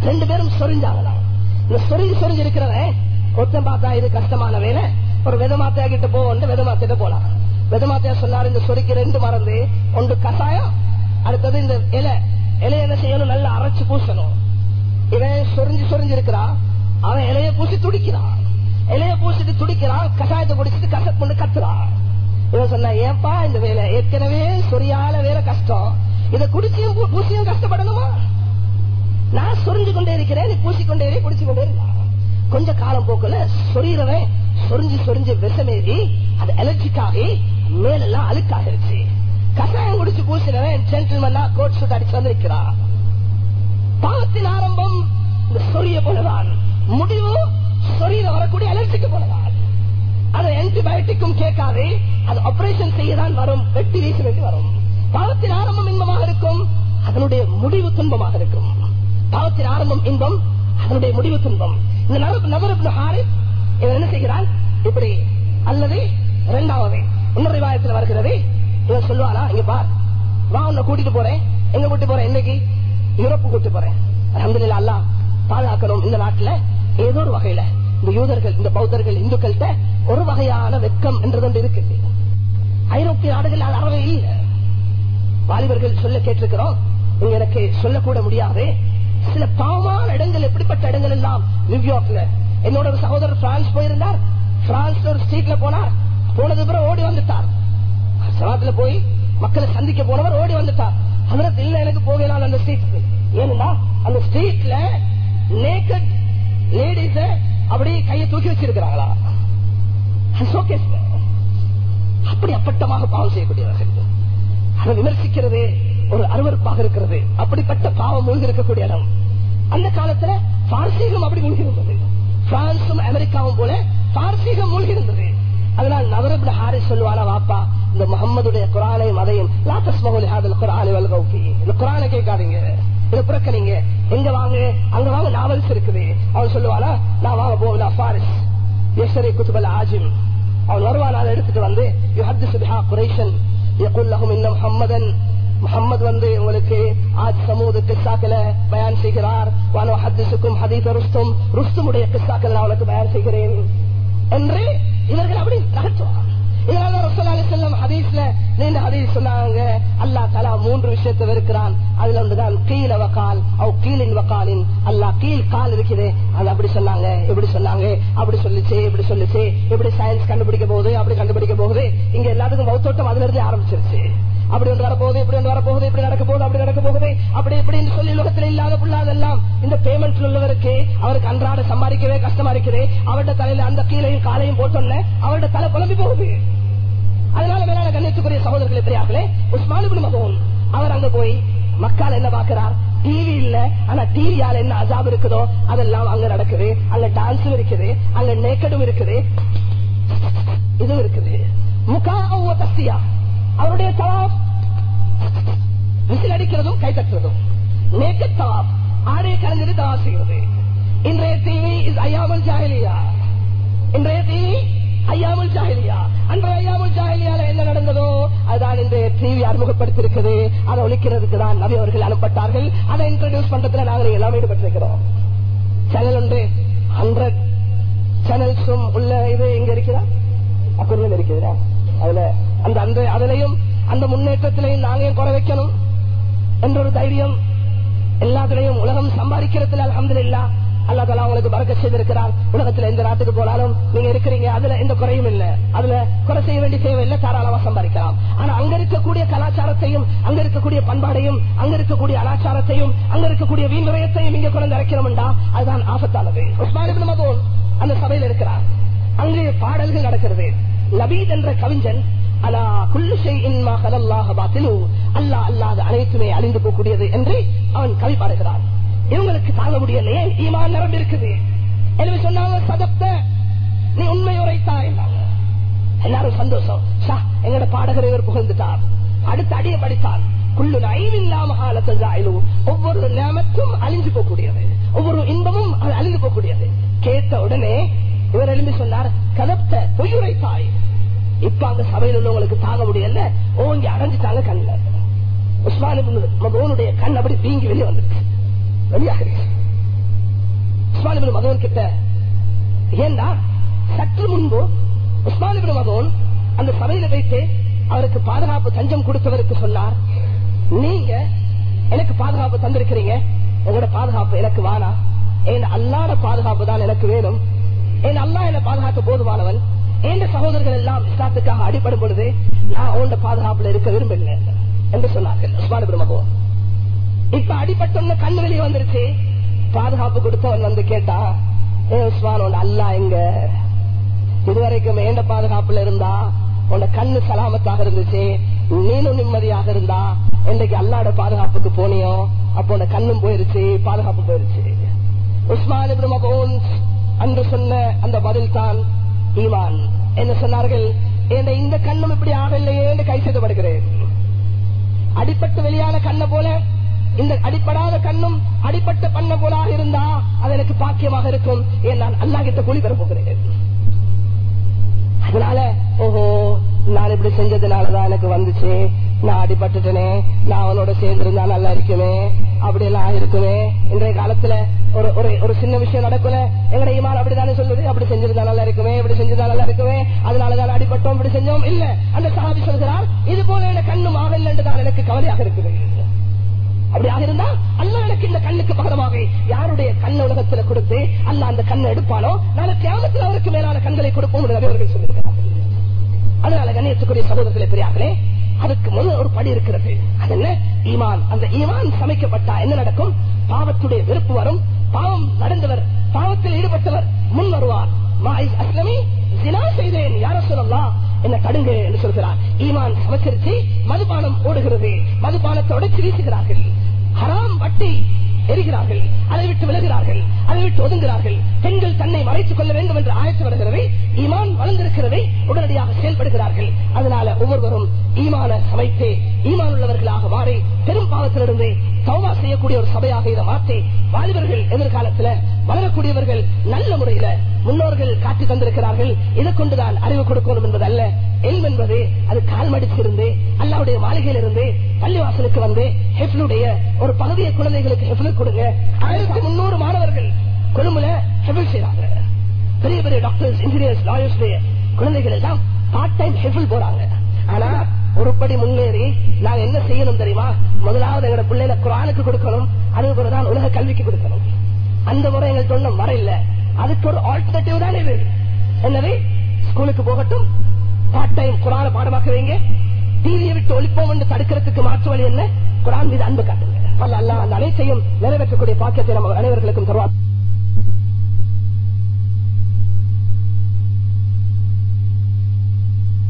ரெண்டு பேரும் சொரிஞ்சாங்களாம் இந்த சொரிஞ்சு சொரிஞ்சு இருக்கிறவன் ஒருத்தன் பார்த்தா இது கஷ்டமான வேலை ஒரு வெதமாத்தையா கிட்ட போவோம் வெதமாத்திட்ட போலாம். வெதமாத்தையா சொன்னாரு இந்த சொறிக்கு ரெண்டு மறந்து ஒன்று கசாயம் அடுத்தது இந்த இலை. இலைய என்ன செய்யணும்? நல்லா அரைச்சு பூசணும். இவன் சொரிஞ்சு சொரிஞ்சு இருக்கிறான் அவன் இலைய பூசி துடிக்கிறான். இலைய பூசிட்டு துடிக்கிறான் கசாயத்தை குடிச்சிட்டு கசப்பு கொண்டு கத்துறான். இவன் சொன்னா ஏன்பா இந்த வேலை? ஏற்கனவே சொரியால வேலை கஷ்டம். இதை குடிச்சியும் பூசியும் கஷ்டப்படணுமா? நான் சொரிஞ்சு கொண்டே இருக்கிறேன் நீ பூசிக்கொண்டே குடிச்சு கொண்டே இருந்தா கொஞ்ச காலம் போக்குல சொரியறவன் சொரிஞ்சு சொரிஞ்சு விஷமேறி அது அலர்ஜிக்காகி மேலெல்லாம் அழுக்காகிருச்சு. கஷாயம் குடிச்சு பூசினவன் ஜென்டில்மன்னா கோட் சூட் அடிச்சு வந்திருக்கிறான். பாவத்தின் ஆரம்பம் இந்த சொரிய போலதான். முடிவு சொரியில வரக்கூடிய அலர்ஜிக்கு போலதான். அது ஆன்டிபயோட்டிக்கும் கேட்காது. அது ஆபரேஷன் செய்யதான் வரும். வெட்டி வீச வேண்டி வரும். பாவத்தின் ஆரம்பம் இன்பமாக இருக்கும். அதனுடைய முடிவு துன்பமாக இருக்கும். பாவத்தின் ஆரம்பம் இன்பம் அதனுடைய முடிவு துன்பம். இந்த நபர் நபர் ஹாரிஸ் இவன் என்ன செய்கிறான் இப்படி அல்லது இரண்டாவது இன்னொரு விவாதத்தில் வருகிறது. இவன் சொல்லுவானா இங்க பார். வா உன்னை கூட்டிட்டு போறேன். எங்க கூட்டிட்டு போறேன்? இன்னைக்கு யூரோப்பு கூட்டிட்டு போறேன். அலமதுல்லா அல்லாஹ் பாதுகாக்கணும். இந்த நாட்டுல ஏதோ ஒரு வகையில இந்த யூதர்கள் இந்த பௌத்தர்கள் இந்துக்கள்கிட்ட ஒரு வகையான வெக்கம் என்றது இருக்கு இருக்குது. ஐரோப்பிய நாடுகள் அது அறவே இல்லை. வாலிபர்கள் சொல்ல கேட்டிருக்கிறோம் எனக்கு சொல்லக்கூட முடியாது. சில பாவமான இடங்கள் எப்படிப்பட்ட இடங்கள் எல்லாம்? நியூயார்க்ல என்னோட ஒரு சகோதரர் பிரான்ஸ் போயிருந்தார். பிரான்ஸ் ஒரு ஸ்ட்ரீட்ல போனார். போனது பிறகு ஓடி வந்துட்டார். சவாத்துல போய் மக்களை சந்திக்க போனவர் ஓடி வந்துட்டார். அதனால இல்ல எனக்கு போகலாம் அந்த ஸ்ட்ரீட் ஏன்னா அந்த ஸ்ட்ரீட்ல நேக்கட் லேடிஸ அப்படியே கையை தூக்கி வச்சிருக்கிறாங்களா? அப்படி அப்பட்டமாக பாவம் செய்யக்கூடியவர்கள். அதை விமர்சிக்கிறது ஒரு அருவருப்பாக இருக்கிறது. அப்படிப்பட்ட பாவம் மூழ்கி இருக்கக்கூடிய இடம். அந்த காலத்துல பாரசீகம் அப்படி மூழ்கி இருந்தது பிரான்சும் அமெரிக்காவும் போல பாரசீகம் மூழ்கி இருந்தது அதனால் நவரப்ல ஹாரிஸ் சொல்லுவானா வாப்பா இந்த முகம்மதுடைய குரானையும் அதையும் லா தஸ்மஹுல் ஹாதல் குரானை வல்கௌஃபி இந்த குரானை கேட்காதீங்க இதை புறக்கணிங்க எங்க வாங்க அங்க வாங்க நாவல்ஸ் இருக்குது அவன் சொல்லுவானா நான் வாங்க போகல ஃபாரிஸ் يشتري كتب العاجم அவன் வருவான் அதை எடுத்துட்டு வந்து يحدث بها قريشا يقول لهم ان محمدا முகம்மது வந்து உங்களுக்கு ஆஜ் சமூக கிஸ்ஸாக்களை பயான் செய்கிறார் வானோ ஹத்திசுக்கும் ஹதீத ருஸ்தும் ருஸ்துமுடைய கிஸ்ஸாக்களை நான் உனக்கு பயான் செய்கிறேன் என்று இவர்கள் அப்படி நகர்த்துவார் இதனால செல்லம் ஹதீஸ்ல நீண்ட ஹதீஸ் சொன்னாங்க. அல்லாஹ் தலா மூன்று விஷயத்தை வெறுக்கிறான். அதுல ஒன்றுதான் கீழ வக்கால் அவ் கீழின் வக்காலின் அல்லாஹ் கீழ் கால் இருக்குது. அது அப்படி சொன்னாங்க இப்படி சொன்னாங்க அப்படி சொல்லிச்சு இப்படி சொல்லிச்சு. இப்படி சயின்ஸ் கண்டுபிடிக்க போகுது அப்படி கண்டுபிடிக்க போகுது. இங்க எல்லாத்துக்கும் மௌத்தோட்டம் அதுல இருந்து ஆரம்பிச்சிருச்சு. அப்படி ஒன்று வரப்போகுது இப்படி ஒன்று வரப்போகுது இப்படி நடக்க போகுது அப்படி நடக்க போகுது அப்படி இப்படின்னு சொல்லி உலகத்தில் இல்லாத புள்ளாதெல்லாம் இந்த பேமெண்ட் உள்ளவருக்கு அவருக்கு அன்றாட சம்பாதிக்கவே கஷ்டமா இருக்குது அவருடைய தலையில அந்த கீழையும் காலையும் போட்டோன்னு அவருடைய தலை புலம்பி போகுது. அதனால மேலான கண்ணியத்துக்குரிய சகோதரர்கள் எப்படியாகலே உஸ்மான் இப்னு அவர் அங்க போய் மக்கள் என்ன பாக்குறார் டிவி இல்ல ஆனா டிவியால என்ன அசாப் இருக்குதோ அதெல்லாம் அங்க நடக்குது. அங்க டான்ஸும் இருக்குது அங்க நேக்கடும் இருக்குது. இதுவும் இருக்குது. முகா தஸ்தியா. அவருடைய தவாப் விசில் அடிக்கிறதும் கை தட்டுறதும் நேக்க தவாப் ஆடைய கலந்து தவா செய்வது இன்றைய தீவி இஸ் ஐயாமல் ஜாகிலியா இன்றைய தீவி ஐயாமல் ஜாகிலியா அன்றைய ஐயாமல் ஜாகிலியால என்ன நடந்ததோ அதுதான் இன்றைய டிவி அறிமுகப்படுத்திருக்குது அதை ஒழிக்கிறதுக்கு தான் நபி அவர்கள் அனுப்பட்டார்கள் அதை இன்ட்ரோடியூஸ் பண்றதுல நாங்கள் எல்லாம் ஈடுபட்டிருக்கிறோம். சேனல் ஒன்று ஹண்ட்ரட் சேனல்ஸும் உள்ள இது இங்க இருக்கிறா அக்குரியல் இருக்கிறதா? அதுல அந்த அந்த அதுலயும் அந்த முன்னேற்றத்திலையும் நாங்க ஏன் குறை வைக்கணும் என்ற ஒரு தைரியம் எல்லாத்திலையும் உலகம் சம்பாதிக்கிறதுல அலமது இல்லா அல்லா தலா உங்களுக்கு பறக்க செய்திருக்கிறார். உலகத்துல எந்த நாட்டுக்கு போனாலும் நீங்க இருக்கிறீங்க அதுல எந்த குறையும் இல்ல. அதுல குறை செய்ய வேண்டிய தேவை இல்லை தாராளமா சம்பாதிக்கலாம். ஆனா அங்க இருக்கக்கூடிய கலாச்சாரத்தையும் அங்க இருக்கக்கூடிய பண்பாடையும் அங்க இருக்கக்கூடிய அலாச்சாரத்தையும் அங்க இருக்கக்கூடிய வீண்வரயத்தையும் இங்க குழந்தை இறக்கிறோம்டா அதுதான் ஆபத்தானது. உஸ்மான் இப்னு அந்த சபையில் இருக்கிறார். அங்கே பாடல்கள் நடக்கிறது. லபீத் என்ற கவிஞன் அலா குல்லு ஷைஇன் மா பாத்திலு. அல்லாத அனைத்துமே அழிந்து போகக்கூடியது என்று அவன் கவி பாடுகிறான். இவங்களுக்கு தாங்க முடியலையே ஈமான் நிரம்பி இருக்குது. எனவே சொன்னாங்க சதப்த நீ உண்மை உரைத்தா என்றாங்க. எல்லாரும் சந்தோஷம். ஷா எங்கட பாடகர் இவர் புகழ்ந்துட்டார். அடுத்த அடியை படித்தார். குள்ளு ஐவில்லாம காலத்தில் ஒவ்வொரு நியமத்தும் அழிஞ்சு போகக்கூடியது. ஒவ்வொரு இன்பமும் அது அழிந்து போகக்கூடியது. கேட்ட உடனே இவர் எழுந்து சொன்னார் கதப்த பொய்யுரைத்தாய் இப்ப அந்த சபையில் உள்ளவங்களுக்கு தாங்க முடியல. ஓங்கி அடைஞ்சிட்டாங்க கண்ணில். உஸ்மான் கண் அப்படி வீங்கி வெளியே வந்துருக்கு வெளியாக. உஸ்மான் மகன் கிட்ட ஏன்னா சற்று முன்பு உஸ்மான் மகோன் அந்த சபையில வைத்து அவருக்கு பாதுகாப்பு தஞ்சம் கொடுத்தவருக்கு சொன்னார். நீங்க எனக்கு பாதுகாப்பு தந்திருக்கிறீங்க. உங்களோட பாதுகாப்பு எனக்கு வானா என் அல்லாத பாதுகாப்பு தான் எனக்கு வேணும். என் அல்லா என்ன பாதுகாக்க போதுமானவன்? எந்த சகோதரர்கள் எல்லாம் இஸ்லாத்துக்காக அடிபடும் பொழுது நான் உண்ட பாதுகாப்புல இருக்க விரும்பல என்று சொன்னார்கள். உஸ்மான் மகன் இப்ப அடிபட்டோன்னு கண்ணு வெளியே வந்துருச்சு பாதுகாப்பு கொடுத்தவன் வந்து கேட்டா ஏ உஸ்மான் உன் அல்லா எங்க? இதுவரைக்கும் ஏண்ட பாதுகாப்புல இருந்தா? உன்ன கண்ணு சலாமத்தாக இருந்துச்சு. நீனும் நிம்மதியாக இருந்தா. இன்றைக்கு அல்லாட பாதுகாப்புக்கு போனியோ? அப்போ உன்ன கண்ணும் போயிருச்சு பாதுகாப்பு போயிருச்சு. உஸ்மான் மகோன் அன்று சொன்ன அந்த பதில் தான் ஈமான். என்ன சொன்னார்கள்? இந்த கண்ணும் இப்படி ஆகலையே என்று கை செய்தப்படுகிறேன் அடிப்பட்டு வெளியான கண்ணை போல இந்த அடிப்படாத கண்ணும் அடிப்பட்ட பண்ண போலாக இருந்தா அது எனக்கு பாக்கியமாக இருக்கும். ஏன் நான் அல்லா கிட்ட கூலி பெற போகிறேன். அதனால ஓஹோ நான் இப்படி செஞ்சதுனாலதான் எனக்கு வந்துச்சு. நான் அடிபட்டுட்டனே நான் அவனோட சேர்ந்திருந்தா நல்லா இருக்குமே அப்படி எல்லாம் இருக்குமே. இன்றைய காலத்துல ஒரு ஒரு ஒரு சின்ன விஷயம் நடக்கல. எங்கட இமான் அப்படிதானே சொல்லுது? அப்படி செஞ்சிருந்தா நல்லா இருக்குமே இப்படி செஞ்சிருந்தா நல்லா இருக்குமே. அதனாலதான் அடிபட்டோம் இப்படி செஞ்சோம். இல்ல அந்த சகாபி சொல்கிறார் இது போல எனக்கு கண்ணும் ஆகல என்றுதான் எனக்கு கவலையாக இருக்குது. அப்படியாக இருந்தா அல்ல எனக்கு இந்த கண்ணுக்கு பகரமாக யாருடைய கண்ண உலகத்துல கொடுத்து அல்ல அந்த கண்ணை எடுப்பானோ? நாளை தியாகத்தில் அவருக்கு மேலான கண்களை கொடுப்போம் என்று அவர்கள் சொல்லியிருக்கிறார்கள். அதனால கண்ணியத்துக்குரிய சகோதரர்களே பெரியார்களே அதுக்கு முதல் ஒரு படி இருக்கிறது. அது என்ன? ஈமான். அந்த ஈமான் சமைக்கப்பட்டா என்ன நடக்கும்? பாவத்துடைய வெறுப்பு வரும். பாவம் நடந்தவர் பாவத்தில் ஈடுபட்டவர் முன் வருவார். அஸ்லமி தினா செய்தேன் யார சொல்லலாம் என்ன கடுங்க என்று சொல்கிறார். ஈமான் சமைச்சிருச்சு மதுபானம் ஓடுகிறது. மதுபானத்தை உடைச்சு வீசுகிறார்கள் ஹராம் வட்டி எரிகிறார்கள் அதை விட்டு விலகிறார்கள் அதை விட்டு ஒதுங்குகிறார்கள். பெண்கள் தன்னை மறைத்துக் கொள்ள வேண்டும் என்று ஆயத்து வருகிறது ஈமான் வளர்ந்திருக்கிறதை உடனடியாக செயல்படுகிறார்கள். அதனால ஒவ்வொருவரும் ஈமான சமைத்து ஈமான் உள்ளவர்களாக மாறி பெரும் பாவத்திலிருந்து சௌமா செய்யக்கூடிய ஒரு சபையாக இதை மாற்றி வாலிபர்கள் எதிர்காலத்தில் வளரக்கூடியவர்கள் நல்ல முறையில முன்னோர்கள் காட்டி தந்திருக்கிறார்கள். இதை கொண்டுதான் அறிவு கொடுக்கணும் என்பது அல்ல எல்ம் என்பது அது கால் மடிச்சிருந்து அல்லாவுடைய மாளிகையில் இருந்து பள்ளிவாசலுக்கு வந்து ஹெஃப்லுடைய ஒரு பகுதியை குழந்தைகளுக்கு ஹெஃப்லு கொடுங்க. ஆயிரத்தி முன்னூறு மாணவர்கள் கொழும்புல ஹெஃபில் செய்யறாங்க பெரிய பெரிய டாக்டர்ஸ் இன்ஜினியர்ஸ் லாயர்ஸ் குழந்தைகள் எல்லாம் பார்ட் டைம் ஹெஃபில் போறாங்க. ஆனா ஒருபடி முன்னேறி நாங்க என்ன செய்யணும் தெரியுமா? முதலாவது எங்களோட பிள்ளைகளை குரானுக்கு கொடுக்கணும். அதுக்கப்புறம் உலக கல்விக்கு கொடுக்கணும். அந்த முறை எங்கள் ஒண்ணும் வர அதுக்கு ஒரு ஆல்டர்னேட்டிவ் தான் இது. என்னது? ஸ்கூலுக்கு போகட்டும் பார்ட் டைம் குரான பாடமாக்க வைங்க. டிவியை விட்டு ஒழிப்போம் என்று தடுக்கிறதுக்கு மாற்று வழி என்ன? குரான் மீது அன்பு காட்டுங்க. அல்ல அல்ல அந்த அனைத்தையும் நிறைவேற்றக்கூடிய பாக்கியத்தை நம்ம அனைவர்களுக்கும் தருவார்.